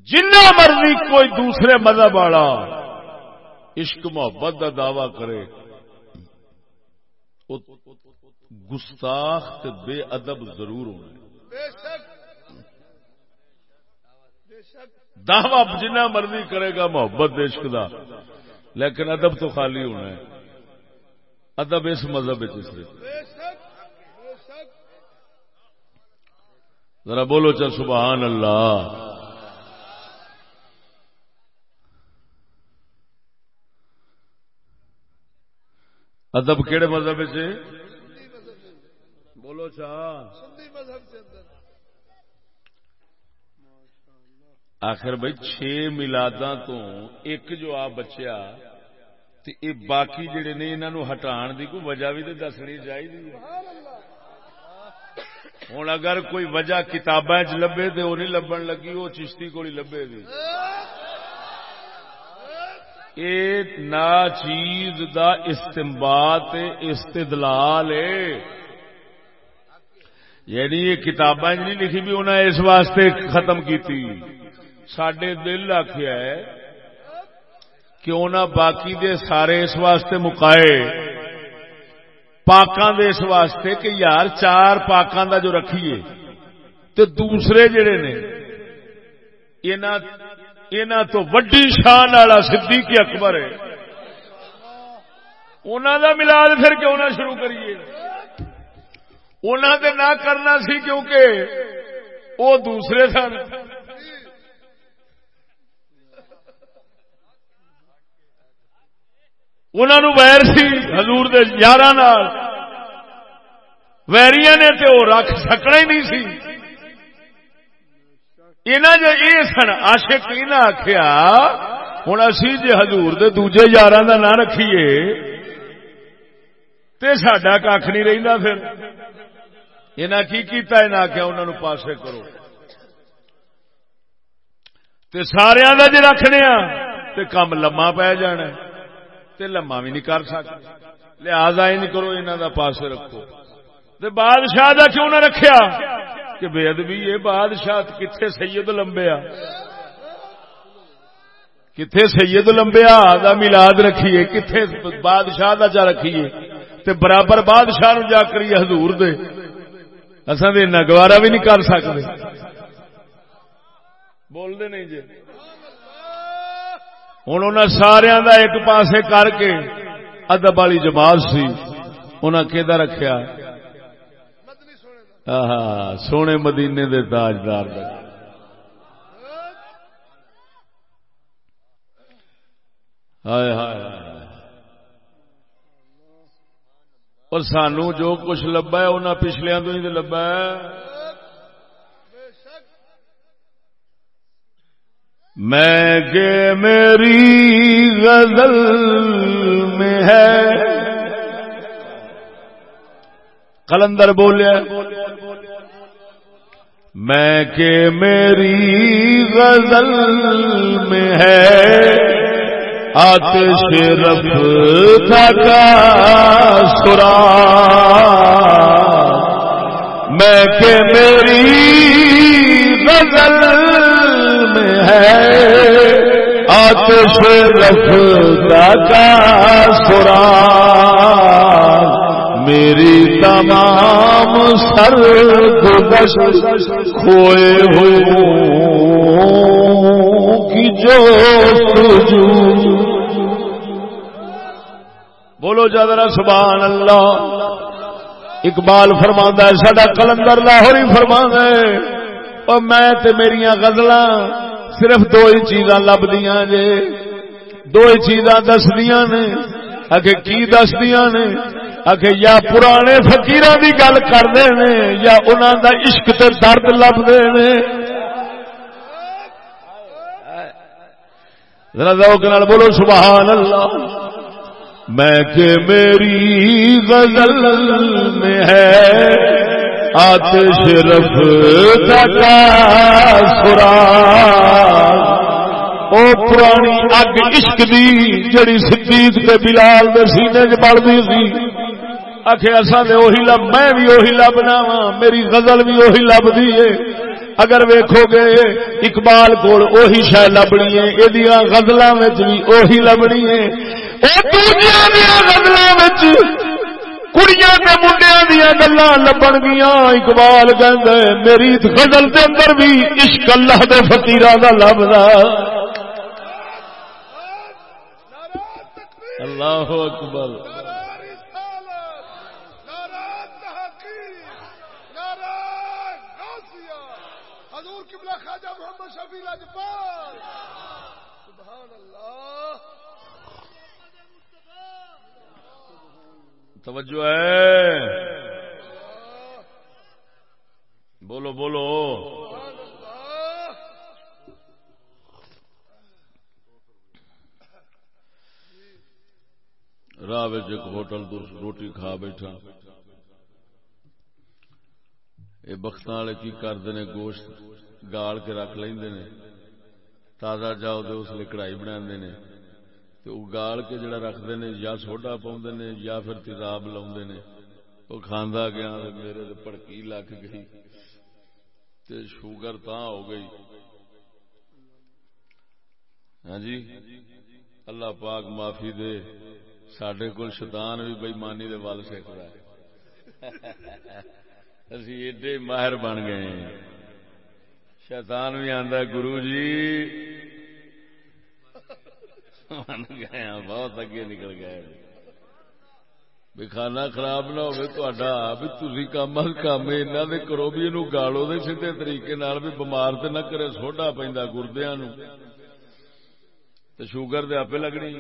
جنہ مرضی کوئی دوسرے مذہب والا عشق محبت کا دعوی کرے گستاخ تے بے ادب ضرور ہونا۔ دعوی جنہ مرضی کرے گا محبت عشق دا۔ لیکن ادب تو خالی ہونا ہے۔ ادب اس مذہب ذرا بولو چل سبحان اللہ۔ ادب کہڑے مذہب سے بولو چاہ آخر بھائی چھ ملاداں تو ایک جو آ بچیا تے باقی جڑے نے انہوں ہٹان دی کوئی وجہ بھی تو دسنی چاہیے ہوں اگر کوئی وجہ کتاباں چ لبے تو وہ نہیں لبن لگی وہ چشتی کو لبے گی نا چیز دا استمبات استدلال یعنی یہ کتاباں نہیں لکھی بھی انہیں اس واسطے ختم کی سڈے دل آخیا ہے کہ انہیں باقی دے سارے اس واسطے مکائے پاکاں دے اس واسطے کہ یار چار پاکاں دا جو رکھیے تو دوسرے جڑے نے تو وڈی شان والا صدیق اکبر ہے۔ انہوں دا ملاد پھر کیوں نہ شروع کریے؟ انہوں نے نہ کرنا سی کیونکہ وہ دوسرے سن۔ انہوں ویر سی ہزور یار ویریاں نے تو رکھ سکنا ہی نہیں سی۔ یہ سن آشک یہ آخیا ہوں اسی جی ہزور دوجے یار کا نہ رکھیے۔ تو سڈا کھ نہیں رہتا پھر۔ یہ کی کیتا آخیا انہوں پاسے کرو۔ تے سارا کا جی رکھنے ہاں، تے کم لما پی جانا تے لما بھی نہیں کر سکتے۔ لہذا ہی نہیں کرو انہوں کا پاسے رکھو۔ تے بادشاہ کا کیوں نہ رکھیا؟ کہ بے ادبی یہ بادشاہ کتنے سید لمبیا؟ کتنے سید لمبیا؟ دا ملاد رکھیے کتنے بادشاہ دا جا رکھیے۔ تے برابر بادشاہ نو جا کریے حضور دے۔ اصل تو گوارا بھی نہیں کر سکتے۔ بولتے نہیں جی۔ ہوں ان سارا ایک پاسے کر کے ادب والی جماعت سی انہیں کہ رکھا سونے مدینے دے تاجدار ہائے ہائے اور سانو جو کچھ لبا ہے انہیں پچھلیا تو ہی لبا ہے۔ میں کہ میری غزل میں ہے۔ کلندر بولیا میں کہ میری غزل میں ہے۔ آتش رف کا سرا میں کہ میری غزل میں ہے۔ آتش رف کا سرا میری تمام سر کھوئے ہوئے کی جو بولو جادرا سبحان اللہ۔ اقبال فرما ہے سڈا کلندر لاہور ہی فرما ہے۔ اور میں تے میری غزل صرف دو ہی چیزاں لبدیاں جے دو ہی چیزاں دسدیاں نے، اگے کی دسدیاں نے؟ اگے یا پرانے فقیراں دی گل کرتے ہیں یا انہوں دا عشق تے درد لبدے نے۔ ذرا ذوق نال بولو سبحان اللہ میں کہ میری غزل میں ہے آتش رف کا سرا او پرانی اگ عشق دی جڑی صدیق تے بلال دے سینے چ بڑھتی سی۔ آخر اصا اوہی لب، میں بھی اوہی لبنا وا میری غزل بھی اوہی لبدی ہے اگر ویکھو گے، اقبال کول اوہی شہ لبنی ہے یہ غزل بھی اوہی لبنی ہے غزل کڑیاں کے منڈیا دیا گلا لبن گیا اقبال کہ میری غزل کے اندر بھی عشق اللہ دے فکیر کا لبدا اللہ اکبر توجہ ہے۔ بولو بولو۔ راہ ایک ہوٹل روٹی کھا بیٹھا۔ یہ بخت والے کی کرتے ہیں؟ گوشت گال کے رکھ لیں تازہ جاؤ تو اس لیے کڑائی بنا تو گال کے جڑا رکھتے ہیں یا سوڈا پاؤں نے، یا پھر تیزاب لاؤ نے۔ وہ کھانا گیا میرے پڑکی لگ گئی۔ تے شوگر تا ہو گئی۔ ہاں جی؟ اللہ پاک معافی دے۔ سڈے کول شیطان بھی بےمانی دے ول سیکھ رہا ہے۔ [LAUGHS] اسی ایڈے ماہر بن گئے شیطان بھی آندا گرو جی من گئے بہت اگے نکل گئے بھی کھانا خراب نہ ہوئی کام از کام ایسا کرو بھی یہ گالو دے سیدے طریقے بھی بمار تو نہ کرے، سوڈا پہ گردیا تو شوگر دے آپ لگنی۔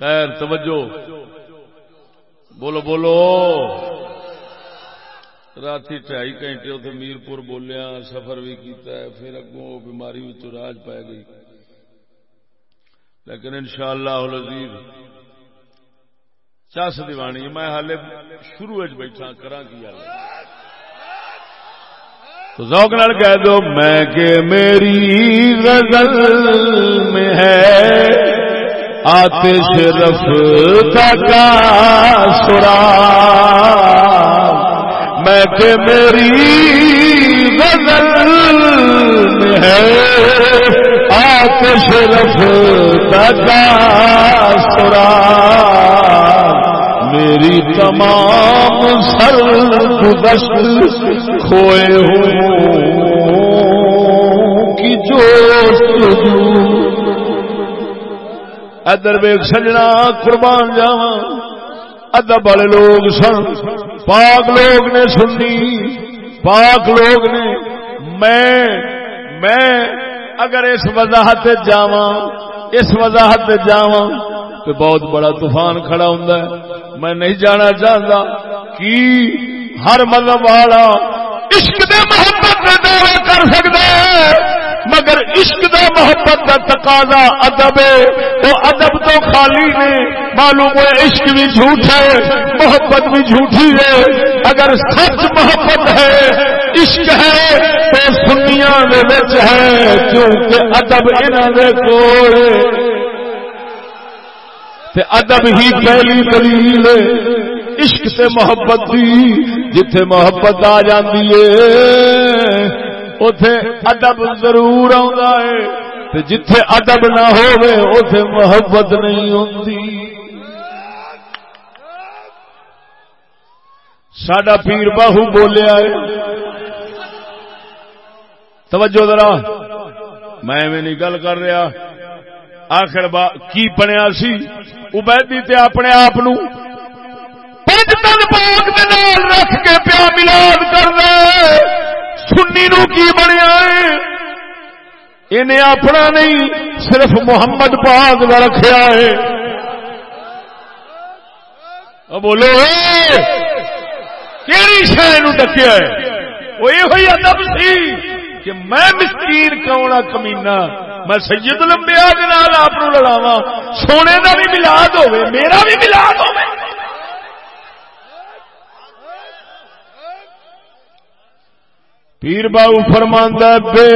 خیر، توجہ۔ بولو بولو۔ رات ٹھائی گھنٹے اتنے میرپور بولیا، سفر بھی کیتا ہے، پھر اگوں بیماری راج پی گئی۔ لیکن انشاءاللہ شاء اللہ چس دیوانی، میں ہال شروع بیٹھا کرا کی تو ذوق نال کہہ دو، میں کہ میری غزل میں ہے آتش رفتا کا سرا۔ میں کہ میری غزل ہے۔ آتش دگا سرا میری تمام سر گزشت کھوئے ہوں کی جو ادر ویگ سجنا قربان جاوا ادب والے لوگ سن۔ پاک لوگ نے سنی۔ پاک لوگ نے میں میں اگر اس وضاحت جاوا اس وضاحت جاوا تو بہت بڑا طوفان کھڑا ہوں میں نہیں جانا چاہتا کہ ہر مذہب والا عشق دے محبت کا دعوی کر سکتا ہے۔ مگر عشق دا محبت کا تقاضا ادب ہے۔ وہ ادب تو خالی نے معلوم ہے عشق بھی جھوٹ ہے، محبت بھی جھوٹی ہے۔ اگر سچ محبت ہے، عشق ہے، تو سنیا ہے۔ کیونکہ ادب انہوں کو ادب ہی پہلی دلیل عشق سے محبت دی، جتھے محبت آ جاتی ہے۔ اتے ادب ضرور ہے جتھے ادب نہ ہوئے اتے محبت نہیں ہوتی سڈا پیر باہو بولیا ہے۔ توجہ ذرا، میں نہیں گل کر رہا۔ آخر با کی بنیا سی؟ ابیدی تے اپنے آپ رکھ کے پیا ملاد کر رہے سنی نو کی بنیا انہیں اپنا نہیں، صرف محمد پاک کا رکھا ہے۔ بولو کہڑی شہر ڈکیا ہے؟ وہ یہ ادب سی کہ میں مسکین کون کمینا میں سید لمبیا آپ لڑاوا سونے کا بھی ملاد ہوے میرا بھی ملاد ہوے پیر باؤ فرماندہ بے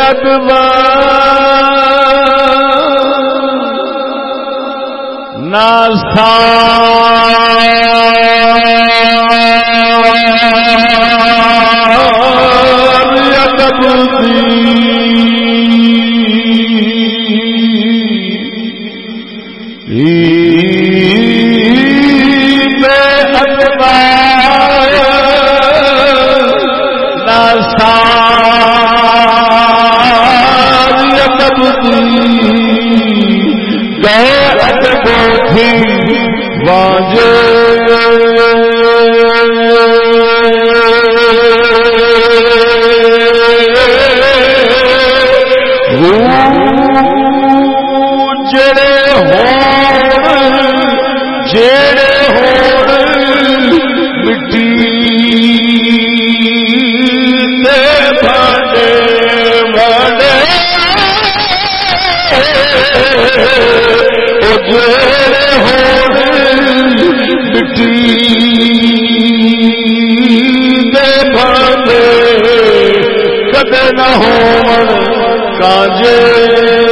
ادب ناسا ادب دی۔ تھی واجے۔ جڑے ہو کدے نہ ہو کاجے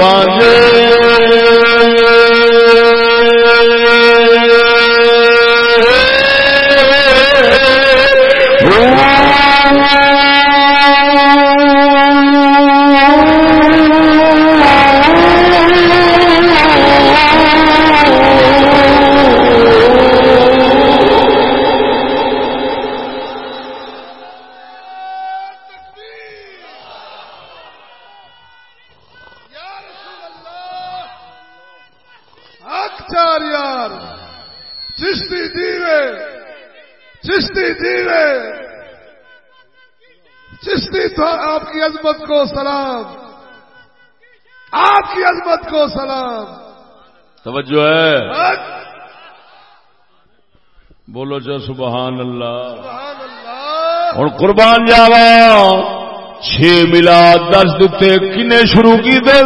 واجب کو سلام۔ آپ کی عظمت کو سلام۔ توجہ ہے۔ بولو جو سبحان اللہ۔ ہوں قربان جاوا۔ چھ ملا دس دتے کنے شروع کی دے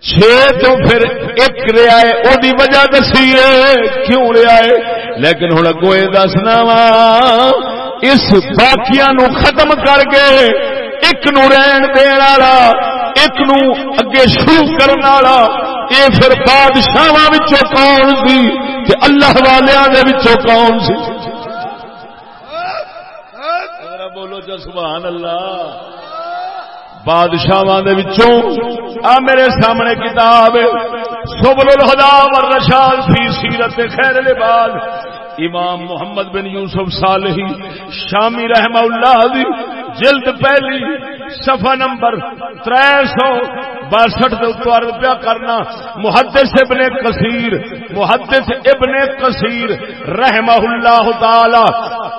چھ تو پھر ایک رہا ہے وہ وجہ دسی ہے کیوں رہا ہے لیکن ہوں اگو دسنا وا۔ اس باقیا نو ختم کر کے ایک نو رہن دین والا، ایک نو اگے شروع کرنے والا یہ پھر بادشاہ کون سی کہ اللہ والوں کے کون سی؟ بولو جو سبحان اللہ۔ بادشاہ آ میرے سامنے کتاب، سبل الہدا ورشاد فی سیرت خیر لباد امام محمد بن یوسف صالحی، شامی رحم اللہ دی جلد پہلی صفحہ نمبر تر سو باسٹھ روپیہ کرنا، محدث ابن کثیر، محدث ابن کثیر رحمہ اللہ تعالی،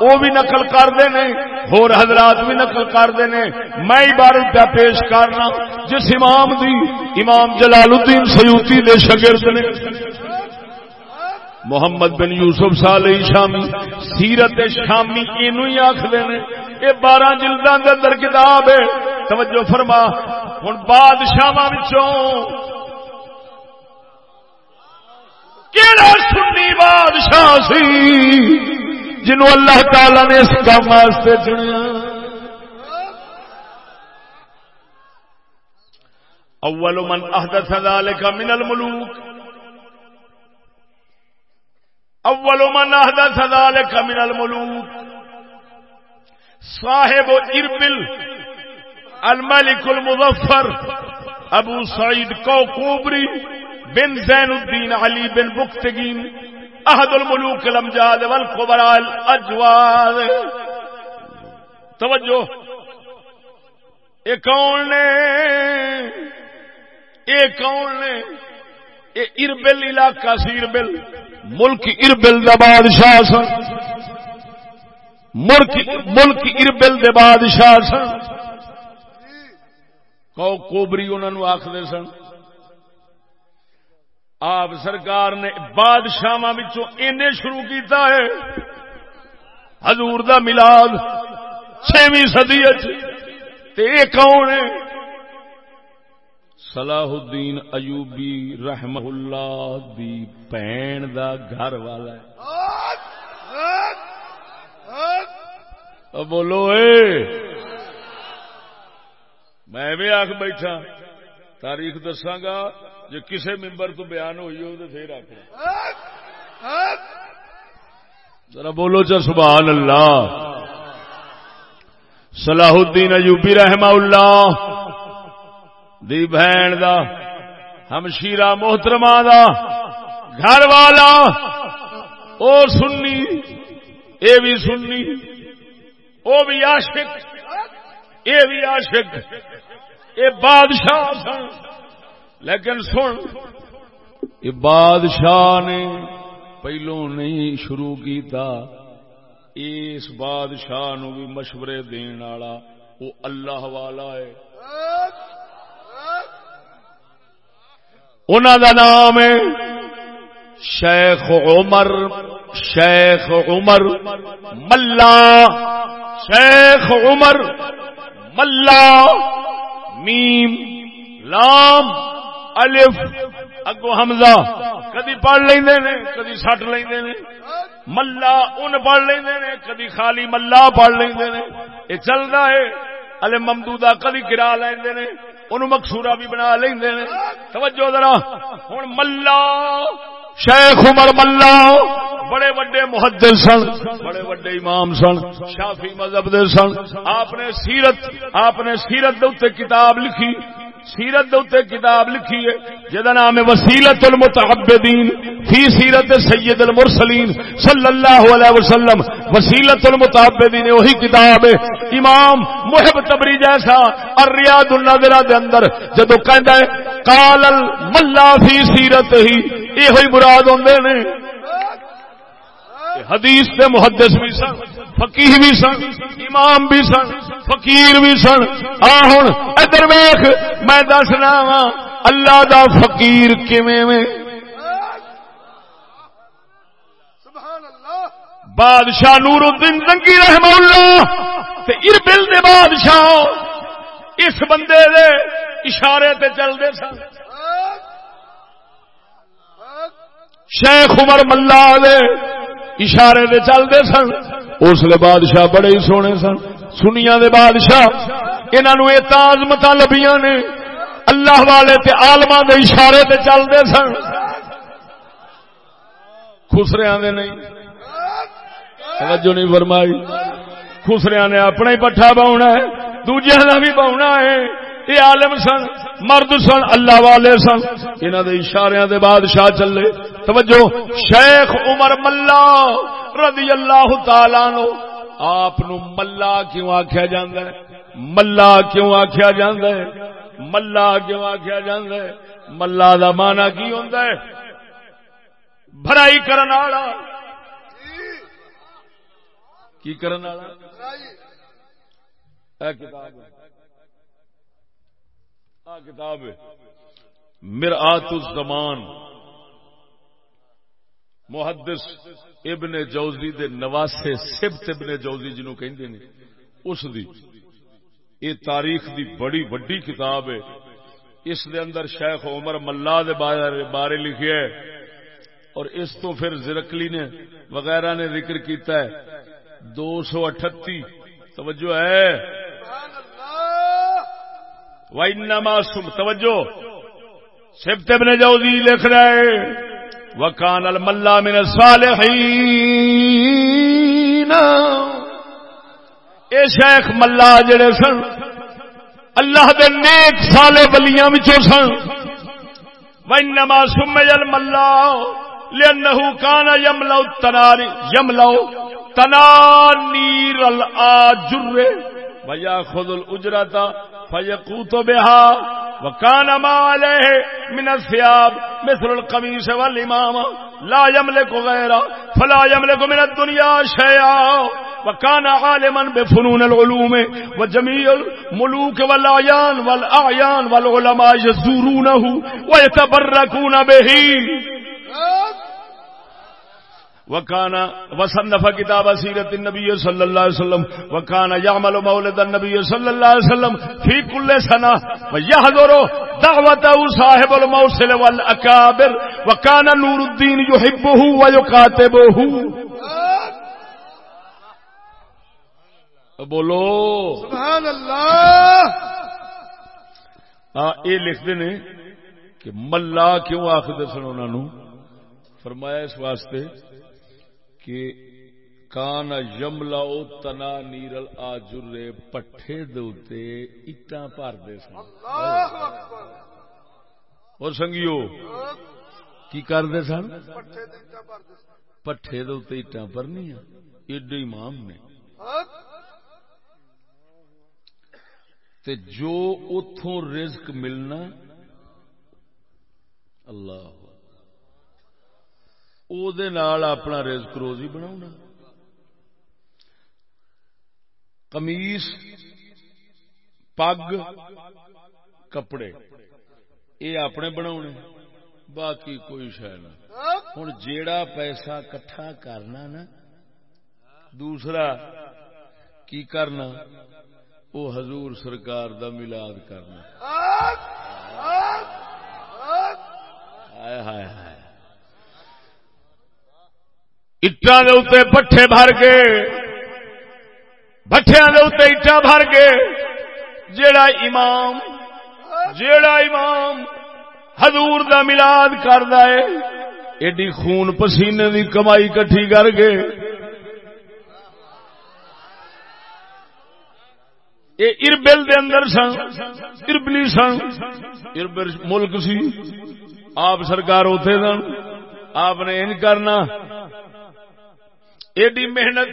وہ بھی نقل کرتے ہیں اور حضرات بھی نقل کرتے ہیں میں عبارت پہ پیش کرنا، جس امام دی، امام جلال الدین سیوتی دے شگرد نے محمد بن یوسف صالح شامی، سیرت شامی، اینو یہ آخر یہ بارہ جلدوں کے اندر کتاب ہے۔ توجہ فرما۔ ہوں بادشاہ کہڑا سنی بادشاہ سی جنو اللہ تعالی نے اس کام واسطے چنیا؟ اول من احدث ذلك من الملوک۔ اول من احدث ذلك من الملوك. صاحب اربل الملك المظفر ابو سعید کوکوبری بن زین الدین علی بن بختگین احد الملوک الامجاد والقبراء الاجواد. توجہ. یہ کون نے؟ یہ کون نے؟ یہ اربل علاقہ سی، اربل۔ ملک اربل دا بادشاہ سن۔ ملک ملک اربل دے بادشاہ سن۔ کو کوبری انہوں آخر سن۔ آپ سرکار نے بادشاہ شروع کیتا ہے۔ حضور دا ملاد چھویں سدی تے کون ہے؟ صلاح الدین ایوبی رحم اللہ دی بہن دا گھر والا ہے۔ بولو، اے! میں بھی آخ بیٹھا، تاریخ دساگا جو کسے ممبر تو بیان ہوئی ہو تو پھر آخ ذرا بولو چا سبحان اللہ۔ صلاح الدین ایوبی رحمہ اللہ۔ دی بہن دا، ہمشیرہ محترمہ دا، گھر والا، او سنی، اے بھی سنی، او بھی عاشق، اے بھی عاشق، اے بادشاہ سن۔ لیکن سن یہ بادشاہ نے پہلو نہیں شروع کیتا، اس بادشاہ نو بھی مشورے دین والا وہ اللہ والا ہے۔ انہوں دا نام ہے شیخ عمر شیخ عمر، ملا، شیخ عمر، ملا، میم، لام، الف اگو حمزہ، کدی پڑھ لیندے نے، کدی سٹ لیندے نے، ملا، ان پڑھ لیندے نے، کدی خالی ملا پڑھ لیندے نے، یہ چلتا ہے الے ممدودہ کدی گرا لیندے نے ان مقصورا بھی بنا لیں توجہ ذرا۔ ہوں ملا، شیخ عمر ملا، بڑے وڈے محدل سن، بڑے وڈے امام سن شافی مذہب دے سن۔ آپ نے سیرت، آپ نے سیرت دے کتاب لکھی۔ سیرت دے کتاب لکھی ہے جہاں نام ہے وسیلت المتحبدین فی سیرت سید المرسلین صلی اللہ علیہ وسلم وسیلت المتحبدین وہی کتاب ہے۔ امام محب تبری جیسا اور ریاض الناظرہ دے اندر جدو کہندا ہے، قال الملا فی سیرت ہی یہ ہوئی مراد ہوندے نے۔ حدیث تے محدث بھی سن۔ فقیہ بھی سن، امام بھی سن، فقیر بھی سن۔ آ ادھر ویکھ، میں دسنا وا اللہ دا فقیر کیویں میں بادشاہ نور الدین زنگی رحم اللہ تے اربل دے بادشاہ اس بندے دے اشارے تے چل دے سن۔ شیخ عمر ملا دے اشارے دے چلتے سن۔ اس لیے بادشاہ بڑے ہی سونے سن۔ سنیا دے بادشاہ انہوں یہ تاز مت لبیاں نے۔ اللہ والے تے آلما دے اشارے تے چلتے سن۔ خسریا دے نہیں۔ توجہ نہیں فرمائی۔ خسریا نے اپنا ہی پٹھا باؤنا ہے دوجے کا بھی باؤنا ہے۔ یہ عالم سن، مرد سن، اللہ والے سن۔ انہوں دے اشارے دے بادشاہ چلے۔ توجہ، شیخ عمر ملا رضی اللہ تعالی نو آپ ملا کیوں آخیا جا ملا کیوں آخیا جا ملا کیوں آخیا جا ملا دا مانا کی ہوں بھرائی کرن والا۔ کی کرن والا؟ کتاب کتاب مرآت الزمان۔ محدث ابن جوزی دے نواسے سبت ابن جوزی جنہوں کہندے نے، اس دی۔ یہ تاریخ دی بڑی وڈی کتاب ہے۔ اس دے اندر شیخ عمر ملا دے بارے لکھے ہے۔ اور اس تو پھر زرکلی نے وغیرہ نے ذکر کیتا ہے۔ دو سو اٹھتی، توجہ ہے۔ سم توجہ سبت ابن جوزی لکھ رہے وکان الملا من الصالحین اے شیخ ملا جڑے سن، اللہ دے نیک سالے بلیاں وچوں سن۔ وانما سمي الملا لانه كان يملا التنار يملا تنانير بھیا الاجر وياخذ الاجره فيقوت بها وكان ما عليه من الثياب مثل القميص والإمامة لا يملك غيره فلا يملك من الدنيا شيئا وكان عالما بفنون العلوم وجميع الملوك والأعيان والأعيان والعلماء يزورونه ويتبركون به وکانا وصنف کتاب سیرت النبی صلی اللہ علیہ وسلم وکانا یعمل مولد النبی صلی اللہ علیہ وسلم فی کل سنہ ویحضر دعوت صاحب الموصل والاکابر وکانا نور الدین یحبه ویقاتبه بولو۔ سبحان اللہ۔ ہاں یہ لکھتے ہیں کہ ملا کیوں آخر سن انہوں فرمایا اس واسطے کہ کان یملا تنا نیرل آجرے پٹھے دوتے اٹاں پار دے سن۔ اور سنگیو کی کر دے سن؟ پٹھے دوتے اٹاں پر نہیں ایڈے امام نے۔ تے جو اتوں رزق ملنا اللہ او دے نال اپنا رزق روزی بنا کمیس پگ کپڑے یہ اپنے بنا باقی کوئی شہ نہ ہوں جیڑا پیسہ کٹھا کرنا نا دوسرا کی کرنا وہ حضور سرکار دا ملاد کرنا ہائے ہائے ہائے اٹان دے اتنے پٹھے بھر کے بٹھیا دے اتنے اٹا بھر کے جیڑا امام جیڑا امام حضور دا ملاد کرد ایڈی خون پسینے دی کمائی کٹھی کر کے یہ اربل دے اندر سن اربلی سن اربل ملک سی آپ سرکار اتے سن آپ نے انج کرنا ایڈی محنت،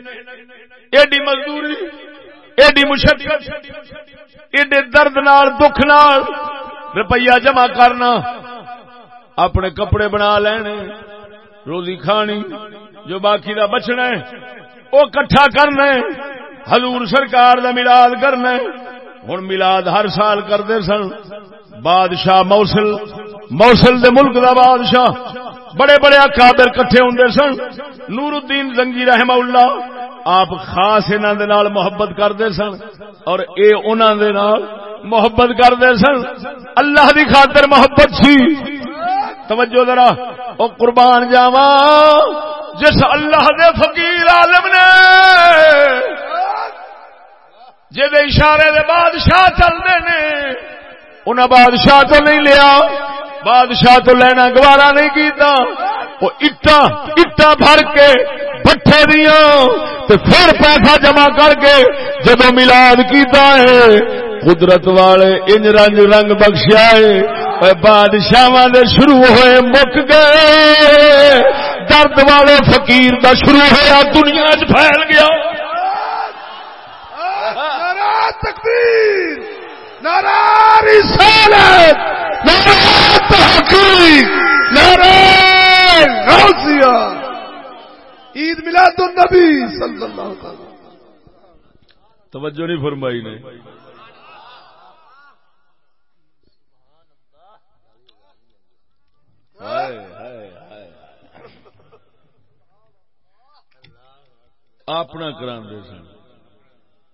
ایڈی مزدوری، ایڈی مشقت، ایڈے درد نال، دکھ نال روپیہ جمع کرنا، اپنے کپڑے بنا لینے، روزی کھانی، جو باقی دا بچنا ہے، وہ کٹھا کرنا حضور سرکار دا ملاد کرنا ہوں ملاد ہر سال کرتے سن، بادشاہ موسل موسل دے ملک دا بادشاہ۔ بڑے بڑے اکابر کٹھے ہوں سن۔ نور الدین زنگی رحمہ اللہ آپ خاص انہوں محبت کرتے سن اور اے انہوں دے نال محبت کرتے سن۔ اللہ دی خاطر محبت سی۔ توجہ ذرا، او قربان جاوا جس اللہ دے فقیر عالم نے جے اشارے دے بادشاہ چلتے نے انہیں بادشاہ تو نہیں لیا۔ بادشاہ تو لینا گوارا نہیں کیتا۔ وہ اٹا اٹا بھر کے بٹھے دیا تو پھر پیسہ جمع کر کے جب ملاد کیتا ہے، قدرت والے انج رنگ رنگ بخشیا ہے۔ بادشاہ دے شروع ہوئے مک گئے۔ درد والے فقیر دا شروع ہوا دنیا چ پھیل گیا۔ تکبیر نارا رسالت۔ عید ملاد النبی صلی اللہ علیہ وسلم توجہ نہیں فرمائی نے۔ اپنا کرا سن۔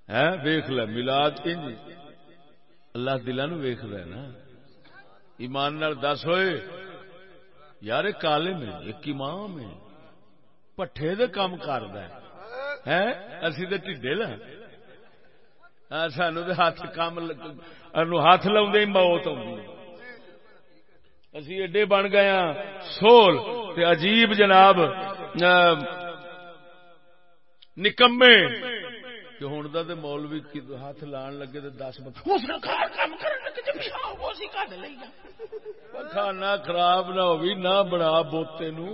ہے ویخ ل ملاد اللہ دلان ویخ رہا نا۔ ایمان نال دس ہوئے۔ یار کالے میں ایک امام ہے۔ پٹھے دے کام کرد اسی تو ٹھڈے ل سانو ہاتھ کام ہاتھ لا موت اسی ایڈے بن گئے ہاں۔ سول تے عجیب جناب نکمے۔ کہ ہوں تو مولوی ہاتھ لان لگے تو دس کھانا خراب نہ ہو نہ بنا بوتے نو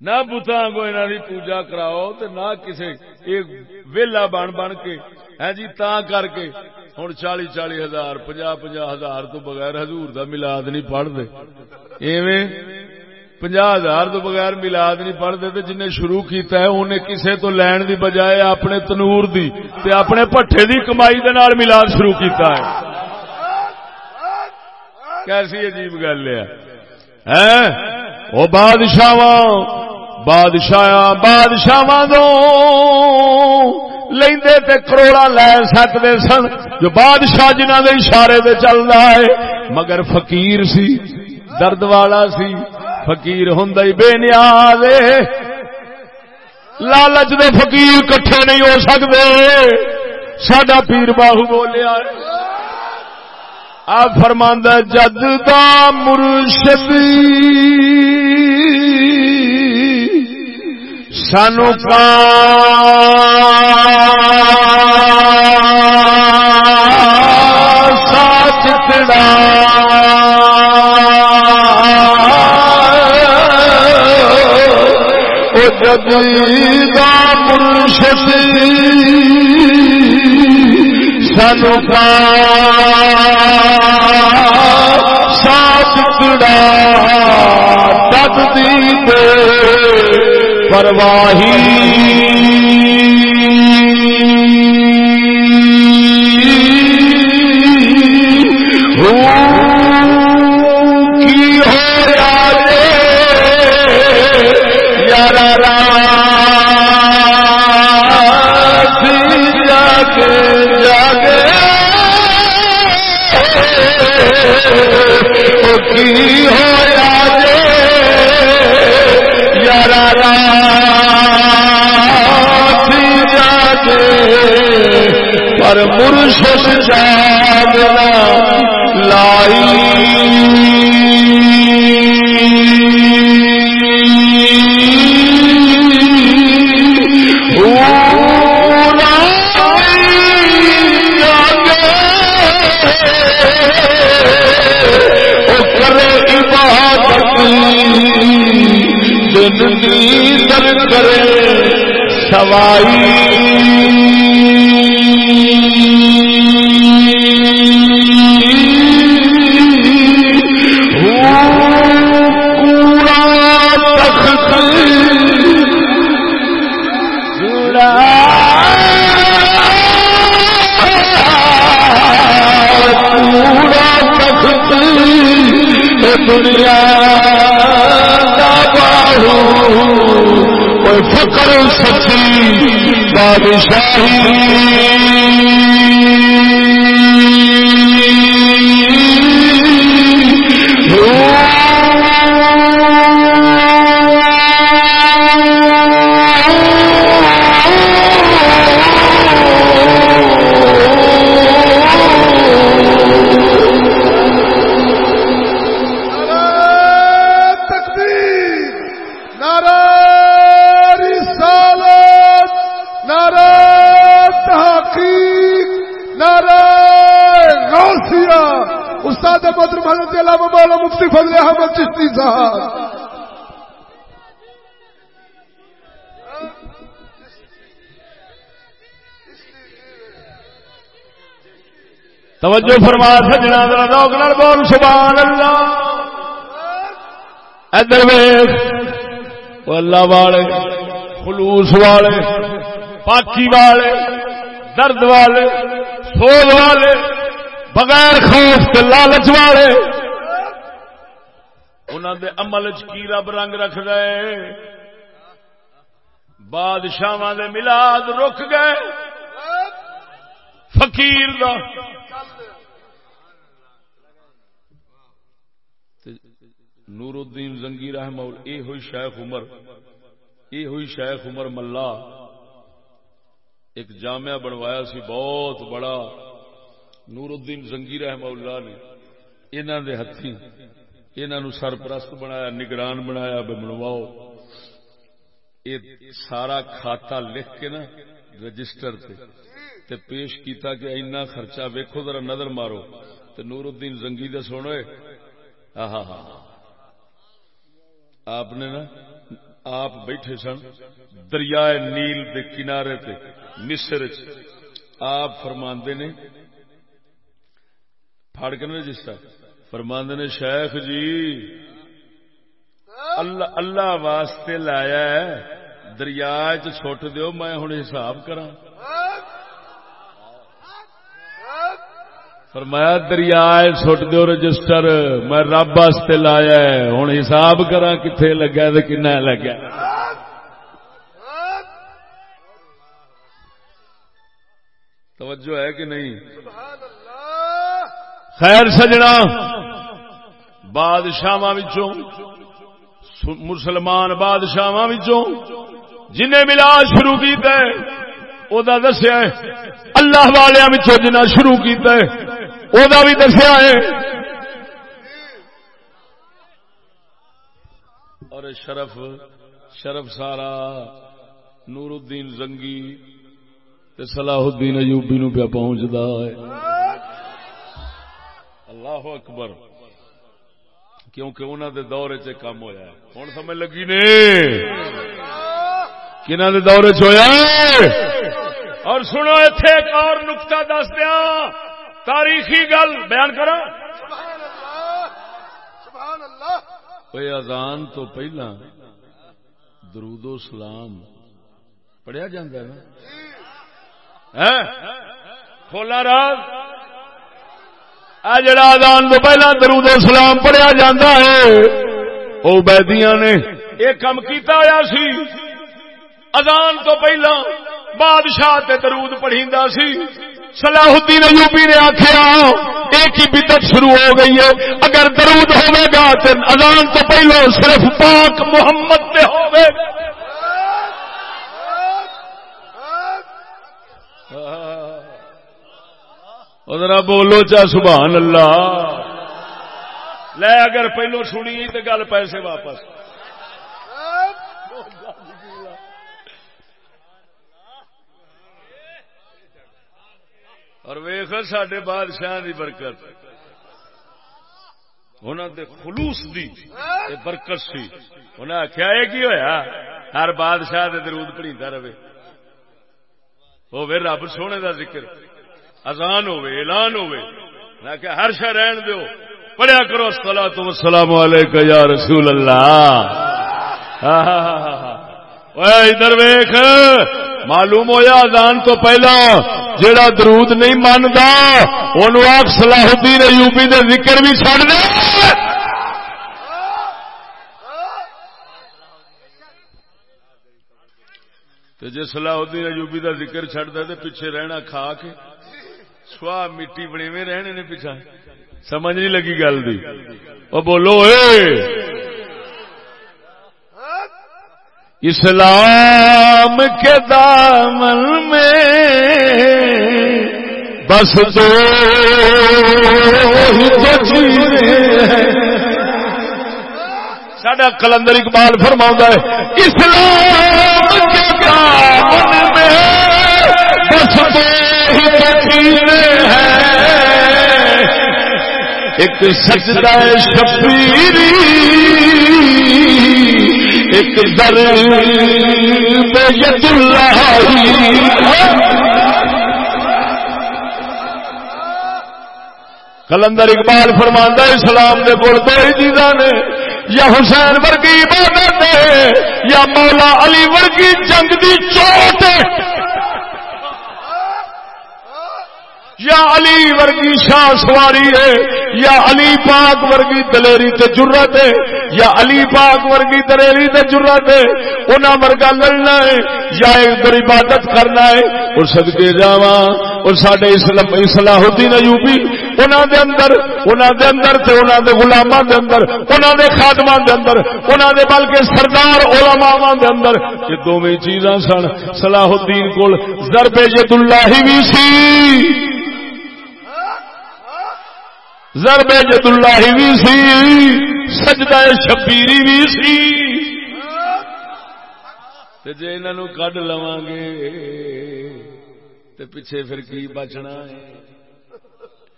نہ بتا کو انہوں کی پوجا کراؤ تو نہ کسی ویلا بن بن کے ہے جی تا کر کے ہوں چالی چالی ہزار پنجا پنجا ہزار تو بغیر حضور دا ملاد نہیں پڑھتے ایویں پنجا ہزار تو بغیر ملاد نہیں پڑھتے تو جن شروع کیتا ہے انہیں کسے تو لین دی بجائے اپنے تنور دی تے اپنے پٹھے دی کمائی دے نال ملاد شروع کیتا ہے۔ کیسی عجیب گل ہے۔ وہ بادشاہ بادشاہ بادشاہ دو لیندے تے کروڑا لے سکتے سن جو بادشاہ جنہ دے اشارے دے چل رہا ہے۔ مگر فقیر سی، درد والا سی۔ فقیر ہوں بے نیاز لالچ دے فقیر کٹھے نہیں ہو سکتے سڈا پیر باہو بولیا آپ فرماندہ جد دا مرشد سانو کا ساتھ چڑا جگا مرشد سانو کا ساتھ تب دی سوائی ہی توجہ فرما سجنا ذرا بول سبحان اللہ ادھر وہ اللہ والے، خلوص والے، پاکی والے، درد والے، سوز والے، بغیر خوف لالچ والے۔ انہوں دے عمل کی رب رنگ رکھ گئے بادشاہ دے ملاد رک گئے۔ فقیر دا نور الدین زنگی رحم اے ہوئی شیخ عمر، اے ہوئی شیخ عمر ملا ایک جامعہ بنوایا سی بہت بڑا نور الدین زنگی رحم اللہ نے انہوں دے ہاتھی انہوں سرپرست بنایا، نگران بنایا بے بنواؤ یہ سارا کھاتا لکھ کے نا رجسٹر تے تے پیش کیتا کہ اینا خرچہ ویکھو ذرا نظر مارو، تے نور الدین زنگی دے سونے ہاں ہاں ہاں آپ نے نا، آپ بیٹھے سن دریائے نیل دے کنارے تے، مصر آپ فرماندے نے، پھاڑ کے جس طرح۔ فرماندے نے، شیخ جی اللہ اللہ واسطے لایا ہے۔ دریا چھٹ دیو، میں ہوں حساب کرا فرمایا دریا سٹ دو رجسٹر، میں رب واسطے لایا ہوں حساب کرا کتنے لگا تو کن لگا۔ توجہ ہے کہ نہیں؟ خیر سجنا بادشاہ مسلمان بادشاہ جنہیں ملا شروع کیا دسیا اللہ والوں جنا شروع کیا بھی دسیا ہے۔ اور شرف شرف سارا نور الدین زنگی صلاح الدین ایوبی نو پیا پہنچتا ہے۔ اللہ اکبر۔ کیونکہ انہوں دے دور چ کام ہوا ہے۔ ہوں سمجھ لگی نے؟ کنہ دے دور چ ہوا اور سنو اتے ایک اور نقطہ دس دیا تاریخی گل بیان کرو کوئی اذان تو پہلا درود و سلام پڑھیا جا کھولا راز۔ جڑا اذان تو پہلا درود و سلام پڑھیا جا ہے وہ بیدیاں نے۔ یہ کم کیتا ہوا سی۔ اذان تو پہلا بادشاہ تے درود پڑھی سی۔ صلاح الدین ایوبی نے آخیا ایک ہی بدت شروع ہو گئی ہے۔ اگر درود ہوے گا تو اذان تو پہلو صرف پاک محمد پہ ہوگے ذرا بولو چا سبحان اللہ۔ لے اگر پہلو سنی تو گل پیسے واپس۔ اور ویخ سڈے بادشاہ دی برکت۔ انہوں دے خلوص دی برکت سی۔ انہیں آخیا یہ کی ہویا؟ ہر بادشاہ دے درود پڑھتا رہے۔ ہوے رب سونے دا ذکر۔ اذان ہوے اعلان ہوے میں کہ ہر شہ رہن دیو۔ پڑھیا کرو سلا تم السلام علیکم یا رسول اللہ۔ ہاں، ہاں، ہاں، ادھر ویخ معلوم ہویا، اذان تو پہلا۔ جیڑا درود نہیں مانتا ان آپ سلاح الدین ایوبی دے ذکر بھی چڑ دے۔ جی سلاح الدین ایوبی دا ذکر چڑ دے تو پیچھے رہنا کھا کے۔ سوا مٹی بنے میں رہنے نے پیچھا سمجھ نہیں لگی گل دی۔ وہ بولو، اے! اسلام کے دامن میں بس دو سڈا کلندر اقبال فرما ہے، اسلام کے دامن میں بس دو ہیں۔ ایک سجدہ شبیری ایک در بیت اللہ کلندر اقبال فرماندہ اسلام دے کول دو ہی چیزاں نے یا حسین ورگی عبادت ہے، یا مولا علی ورگی جنگ دی چوٹ ہے۔ یا علی ورگی شاہ سواری ہے، یا علی پاک ورگی دلیری تے جرت ہے، یا علی پاک ورگی دلیری تے جرت ہے، انہاں ورگا لڑنا ہے، یا ایک در عبادت کرنا ہے، اور صدقے جاواں، اور ساڈے اسلام اصلاح الدین ایوبی، انہاں دے اندر، انہاں دے اندر تے انہاں دے غلاماں دے اندر، انہاں دے خادماں دے اندر، انہاں دے بلکہ سردار علماء دے اندر، یہ دوویں چیزاں سن صلاح الدین کول ضرب ید اللہ وی سی۔ ضرب جد اللہ بھی سی، سجدہ شبیری بھی سی۔ جی انہوں کڈ لوا گے تو پیچھے پھر کی بچنا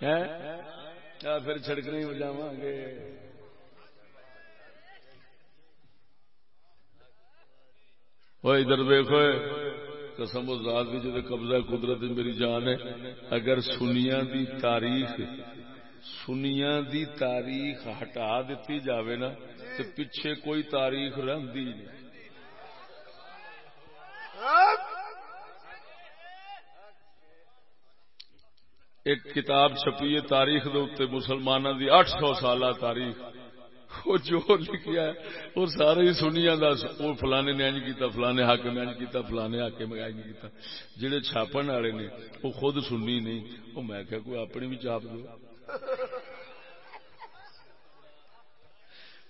ہے؟ پھر چھڑکنے ہو بجاو گے۔ وہ ادھر دیکھو قسم ذات بھی جب قبضہ قدرت میری جان ہے، اگر سنیا دی تاریخ سنیا دی تاریخ ہٹا دیتی جاوے نا تو پیچھے کوئی تاریخ رہی نہیں۔ ایک کتاب چھپی ہے تاریخ دے مسلمانوں دی اٹھ سو سالہ تاریخ۔ وہ جو لکھیا ہے، وہ سارے ہی سنیا دس وہ فلانے نے انج کیتا، فلانے حاکم نے انج کیتا، فلانے حاکم نے انج کیتا۔ جڑے چھاپن والے نے، وہ خود سننی نہیں۔ وہ میں کہ کوئی اپنی بھی چھاپ دو۔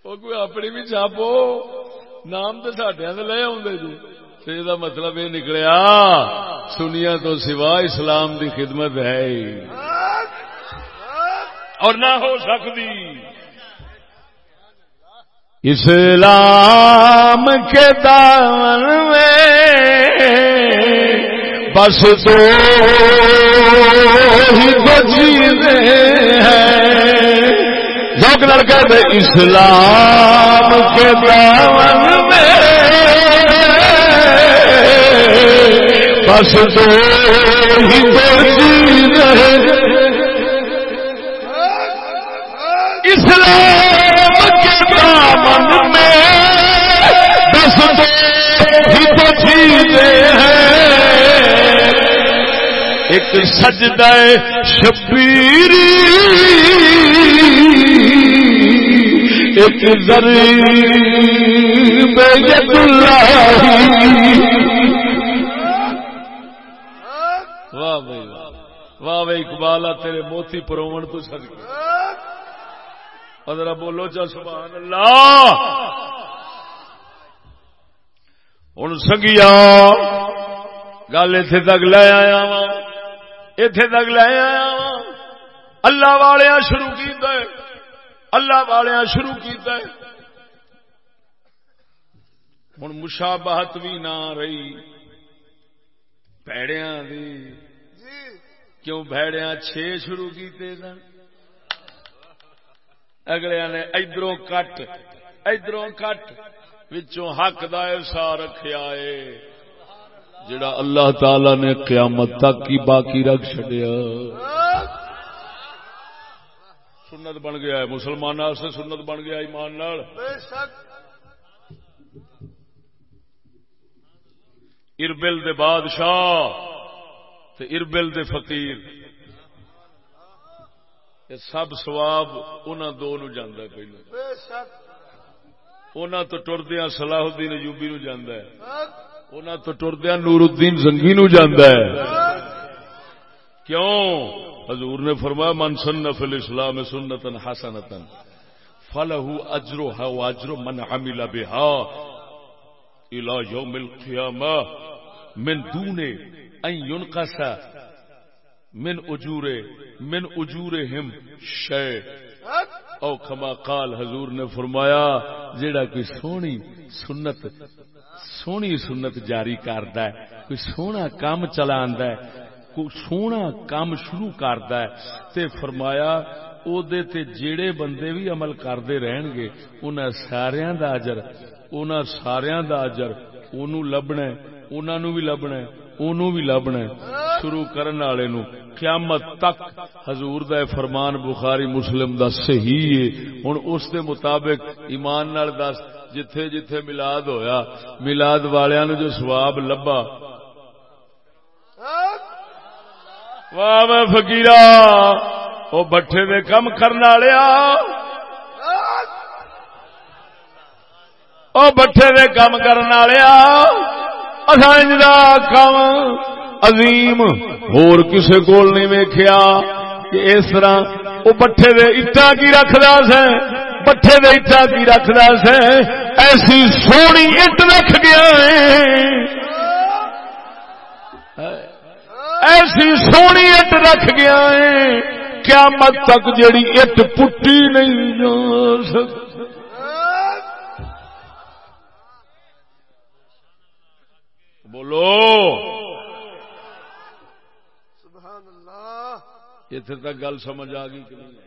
وہ کوئی اپنی بھی چھاپو، نام تو سڈیا لے آدھے جی۔ یہ مطلب یہ نکلیا، سنیا تو سوا اسلام دی خدمت ہے اور نہ ہو سکتی۔ اسلام کے دامن میں بس دو ہی تو ہیں۔ لوگ لڑکے میں اسلام کے دامن میں بس دو ہی تو چیزیں اسلام کے دامن میں بس دو ہی تو چیزیں ہیں۔ ایک سجدہ شبیری۔ ایک ذری بیت اللہ واہ بھائی واہ بھائی، اقبال، تیرے موتی پرومن تو سد ادھر بولو چا سبحان اللہ۔ ہوں سنگیا، گل اتے تک لے آیا وا اتے تک لے آیا اللہ والیا شروع کیتا ہے اللہ والیا شروع کیتا ہے ہوں مشابہت بھی نہ رہی پیڑیاں دی کیوں بھڑیا چھ شروع کیتے سن اگلے نے ادھروں کٹ ادھروں کٹ وچوں حق دا ایسا رکھیا ہے جڑا اللہ تعالی نے قیامت تک کی باقی رکھ چڈیا سنت بن گیا ہے مسلمان سے سنت بن گیا ایمان نال۔ اربل دے بادشاہ تے اربل دے فقیر۔ یہ سب سواب انہوں دو نو جانا ہے پہلے انہوں تو ٹردیا صلاح الدین ایوبی نو جانا ہے۔ انہوں تو ٹردیا نور الدین زنگی نو جانا ہے۔ کیوں؟ حضور نے فرمایا، من سن فی الاسلام سنتن حسنتن فلہو اجرو ہا واجرو من عمل بہا الى یوم القیامہ، من دون ان ينقص من اجورے من اجورہم شے او کما قال حضور نے فرمایا، جیڑا کوئی سونی سنت سونی سنت جاری کردا ہے، کوئی سونا کام چلاندا ہے، کوئی سونا کام شروع کردا ہے۔ تے فرمایا، او دے تے جیڑے بندے بھی عمل کردے رہن گے انہاں ساریاں دا اجر انہاں ساریاں دا اجر اونوں لبنا ہے انہاں نو بھی لبنا ہے اونوں بھی لبنا ہے۔ شروع کرن والے نو قیامت تک حضور دا فرمان بخاری مسلم دا صحیح ہے۔ ہن اس دے مطابق ایمان نال دس، جتھے جتھے میلاد ہویا میلاد والیاں نو جو ثواب لبا۔ واہ واہ فقیرا، او بٹھے دے کم کرن والیا او بٹھے دے کم کرن والیا اساں دا کم۔ عظیم۔ ہور کسے کول نہیں ویکھیا کہ اس طرح او بٹھے دے اٹا کی رکھدا سے بٹھے دے اٹا کی رکھدا سے ایسی سونی اٹ رکھ گیا ہے ایسی سونی اٹ رکھ گیا ہے قیامت تک جڑی اٹ پٹی نہیں جا سکتی بولو سبحان اللہ اتنے تک گل سمجھ آ گئی کہ نہیں۔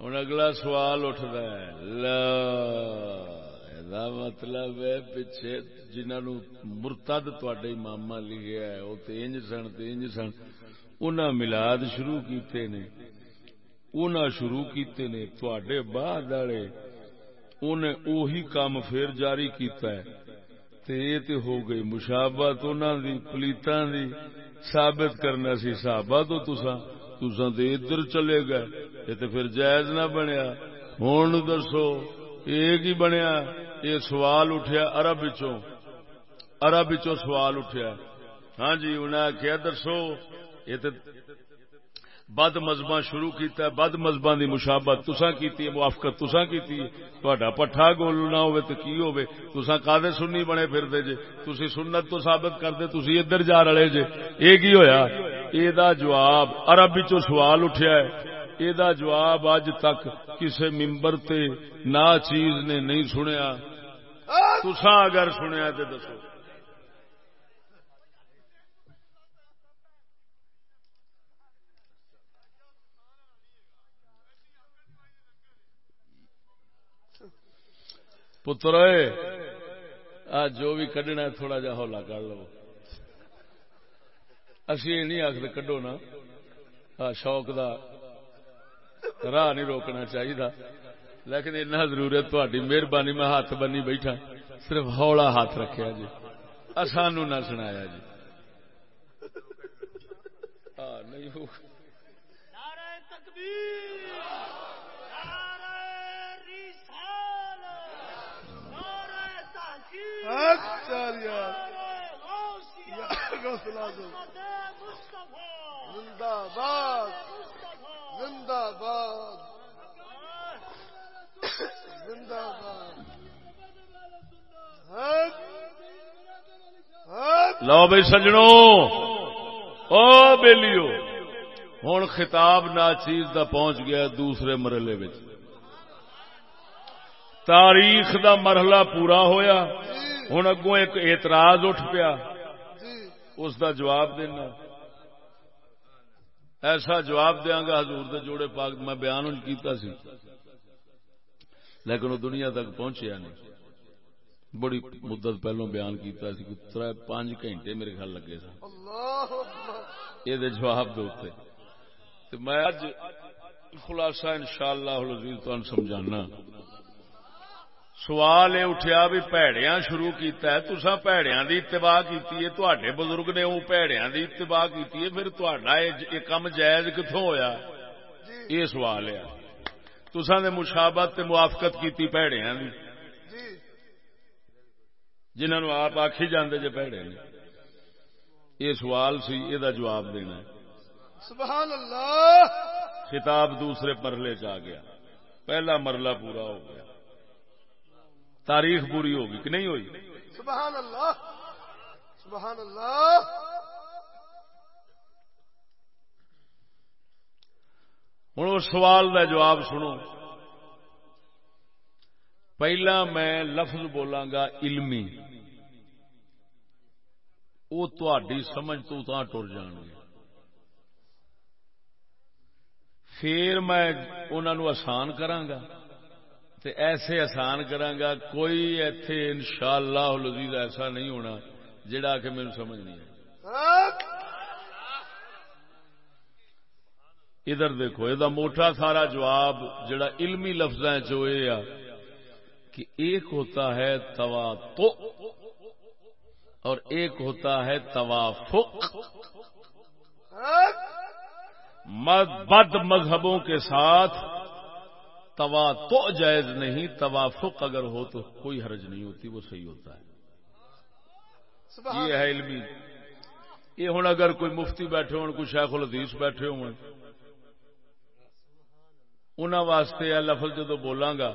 ہوں اگلا سوال اٹھتا ہے۔ لا مطلب ہے پیچھے جنہوں مرتد تے ماما لکھا ہے وہ تو انج سن تو انج سن۔ انہیں ملاد شروع کیتے نے۔ انہیں شروع کیتے نے تے بعد والے۔ انہیں اوہی کام پھر جاری کیتا ہے۔ تے یہ تے ہو گئی مشابت انہوں دی، پلیتاں دی۔ ثابت کرنا سی، صحابہ تو تسا تسا تو ادھر چلے گئے، یہ تو پھر جائز نہ بنیا۔ ہوں دسو یہ کی بنیا، یہ سوال اٹھیا عرب چوں عرب چوں سوال اٹھیا۔ ہاں جی انہیں آخیا دسو، یہ تو بد مذہب شروع کیتا ہے، بد مذہب کی مشابت تسا کی موافقت تساں تسا کی تا پٹھا گول نہ ہوئے تو کی ہوئے تسا کادے سننی بنے پھرتے جے؟ تسی سنت تو ثابت کرتے تسی ادھر جا رہے جے۔ یہ کی ہویا؟ یہ جواب عرب چو سوال اٹھیا ہے۔ یہ جواب اج تک کسے ممبر تے نہ چیز نے نہیں سنیا۔ تسا اگر سنیا تو دسو۔ پتر جو بھی کڈنا تھوڑا جا ہولا کر لو۔ اسی یہ نہیں آخر کڈو نا۔ شوق دا راہ نہیں روکنا چاہیے لیکن اتنا ضرورت تاری مہربانی، میں ہاتھ بنی بیٹھا۔ صرف ہولا ہاتھ رکھا جی۔ سانو نہ سنایا جی۔ نہیں زندہ باد۔ زندہ باد۔ زندہ باد۔ لو بھائی سجنو۔ او بیلیو ہوں خطاب نہ چیز دا پہنچ گیا دوسرے مرحلے میں تاریخ دا مرحلہ پورا ہویا۔ ہوں اگوں ایک اعتراض اٹھ پیا۔ اس دا جواب دینا ایسا جواب دیا گا حضور دے جوڑے پاک۔ میں بیان کیتا سی۔ لیکن وہ دنیا تک پہنچیا نہیں۔ بڑی مدت پہلو بیان کیتا سی تر پانچ گھنٹے میرے خیال لگے سن۔ یہ جواب دے میں اج خلاصہ ان شاء اللہ سمجھانا۔ سوال یہ اٹھیا بھی پیڑیاں شروع کیتا ہے تسا پیڑیاں دی اتباع کیتی ہے تواڈے بزرگ نے وہ پیڑیاں دی اتباع کیتی ہے پھر تہاڈا یہ کم جائز کتوں ہویا؟ یہ سوال ہے۔ تسا نے مشابت تے موافقت کیتی پیڑیاں دی۔ جنہوں آپ آخی جاندے جے پیڑے نے یہ سوال سی یہ جواب دینا ہے۔ سبحان اللہ۔ خطاب دوسرے مرلے چ آ گیا۔ پہلا مرلہ پورا ہو گیا۔ تاریخ پوری ہوگی کہ نہیں ہوئی؟ سبحان اللہ سبحان اللہ۔ ہوں اس سوال کا جواب سنو۔ پہلا میں لفظ بولاں گا علمی۔ وہ تھی سمجھ تو ٹر جان گے پھر میں انہوں آسان کرانگا۔ تے ایسے آسان کرانگا، کوئی ایتھے انشاءاللہ لذیذ ایسا نہیں ہونا جڑا کہ میرے سمجھ نہیں ادھر دیکھو یہ موٹا سارا جواب جڑا علمی لفظ جو یہ کہ ایک ہوتا ہے توا اور ایک ہوتا ہے توافق۔ بد مذہبوں کے ساتھ توا تو جائز نہیں توافق اگر ہو تو کوئی حرج نہیں ہوتی وہ صحیح ہوتا ہے۔ یہ ہے علمی۔ یہ ہوں اگر کوئی مفتی بیٹھے ہو کوئی شیخ الحدیث بیٹھے ہو واسطے لفظ جدو بولاں گا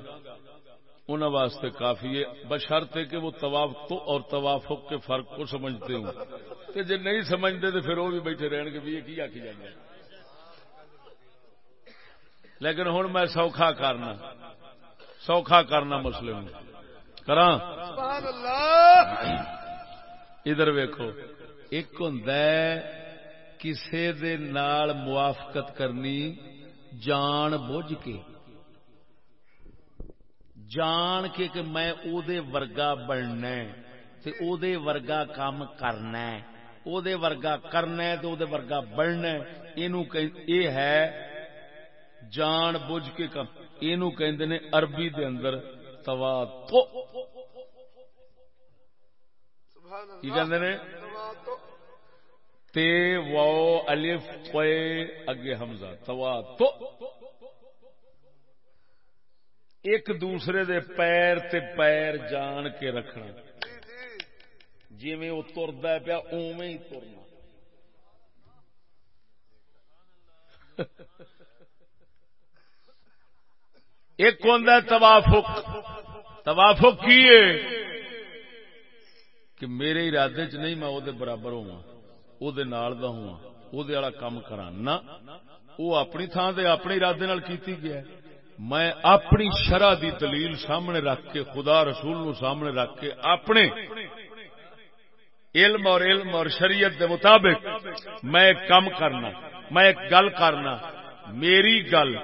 ان واسطے کافی ہے۔ بشرط ہے کہ وہ تو اور توافق کے فرق کو سمجھتے ہوں۔ کہ جب نہیں سمجھتے تو پھر وہ بھی بیٹھے رہن گے بھی یہ کی آخی جائیں گے لیکن ہوں میں سوکھا کرنا سوکھا کرنا مسئلے کرا ادھر ویکو ایک ہوں کسی موافقت کرنی جان بوجھ کے۔ جان کے کہ میں او دے ورگا بننا تے او دے ورگا کام کرنا او دے ورگا کرنا تے او دے ورگا بننا اینو اے ہے جان بوجھ کے کام اینو کہندے نے عربی دے اندر تواتو۔ کی کہندے نے؟ تے و الف کوئے اگے حمزہ۔ توا تو ایک دوسرے دے پیر تے پیر جان کے رکھنا۔ جی میں وہ ترد پیا اوے ہی ترنا۔ [LAUGHS] ایک ہوں توافق. توافق کی ہے؟ کہ میرے ارادے چ نہیں میں وہ برابر ہوا وہ ہوا وہ کام کرا نہ وہ اپنی تھان سے اپنے ارادے نال کیتی گیا میں اپنی شرح دی دلیل سامنے رکھ کے، خدا رسول نو سامنے رکھ کے اپنے علم اور علم اور شریعت دے مطابق میں ایک کام کرنا، میں ایک گل کرنا۔ میری گل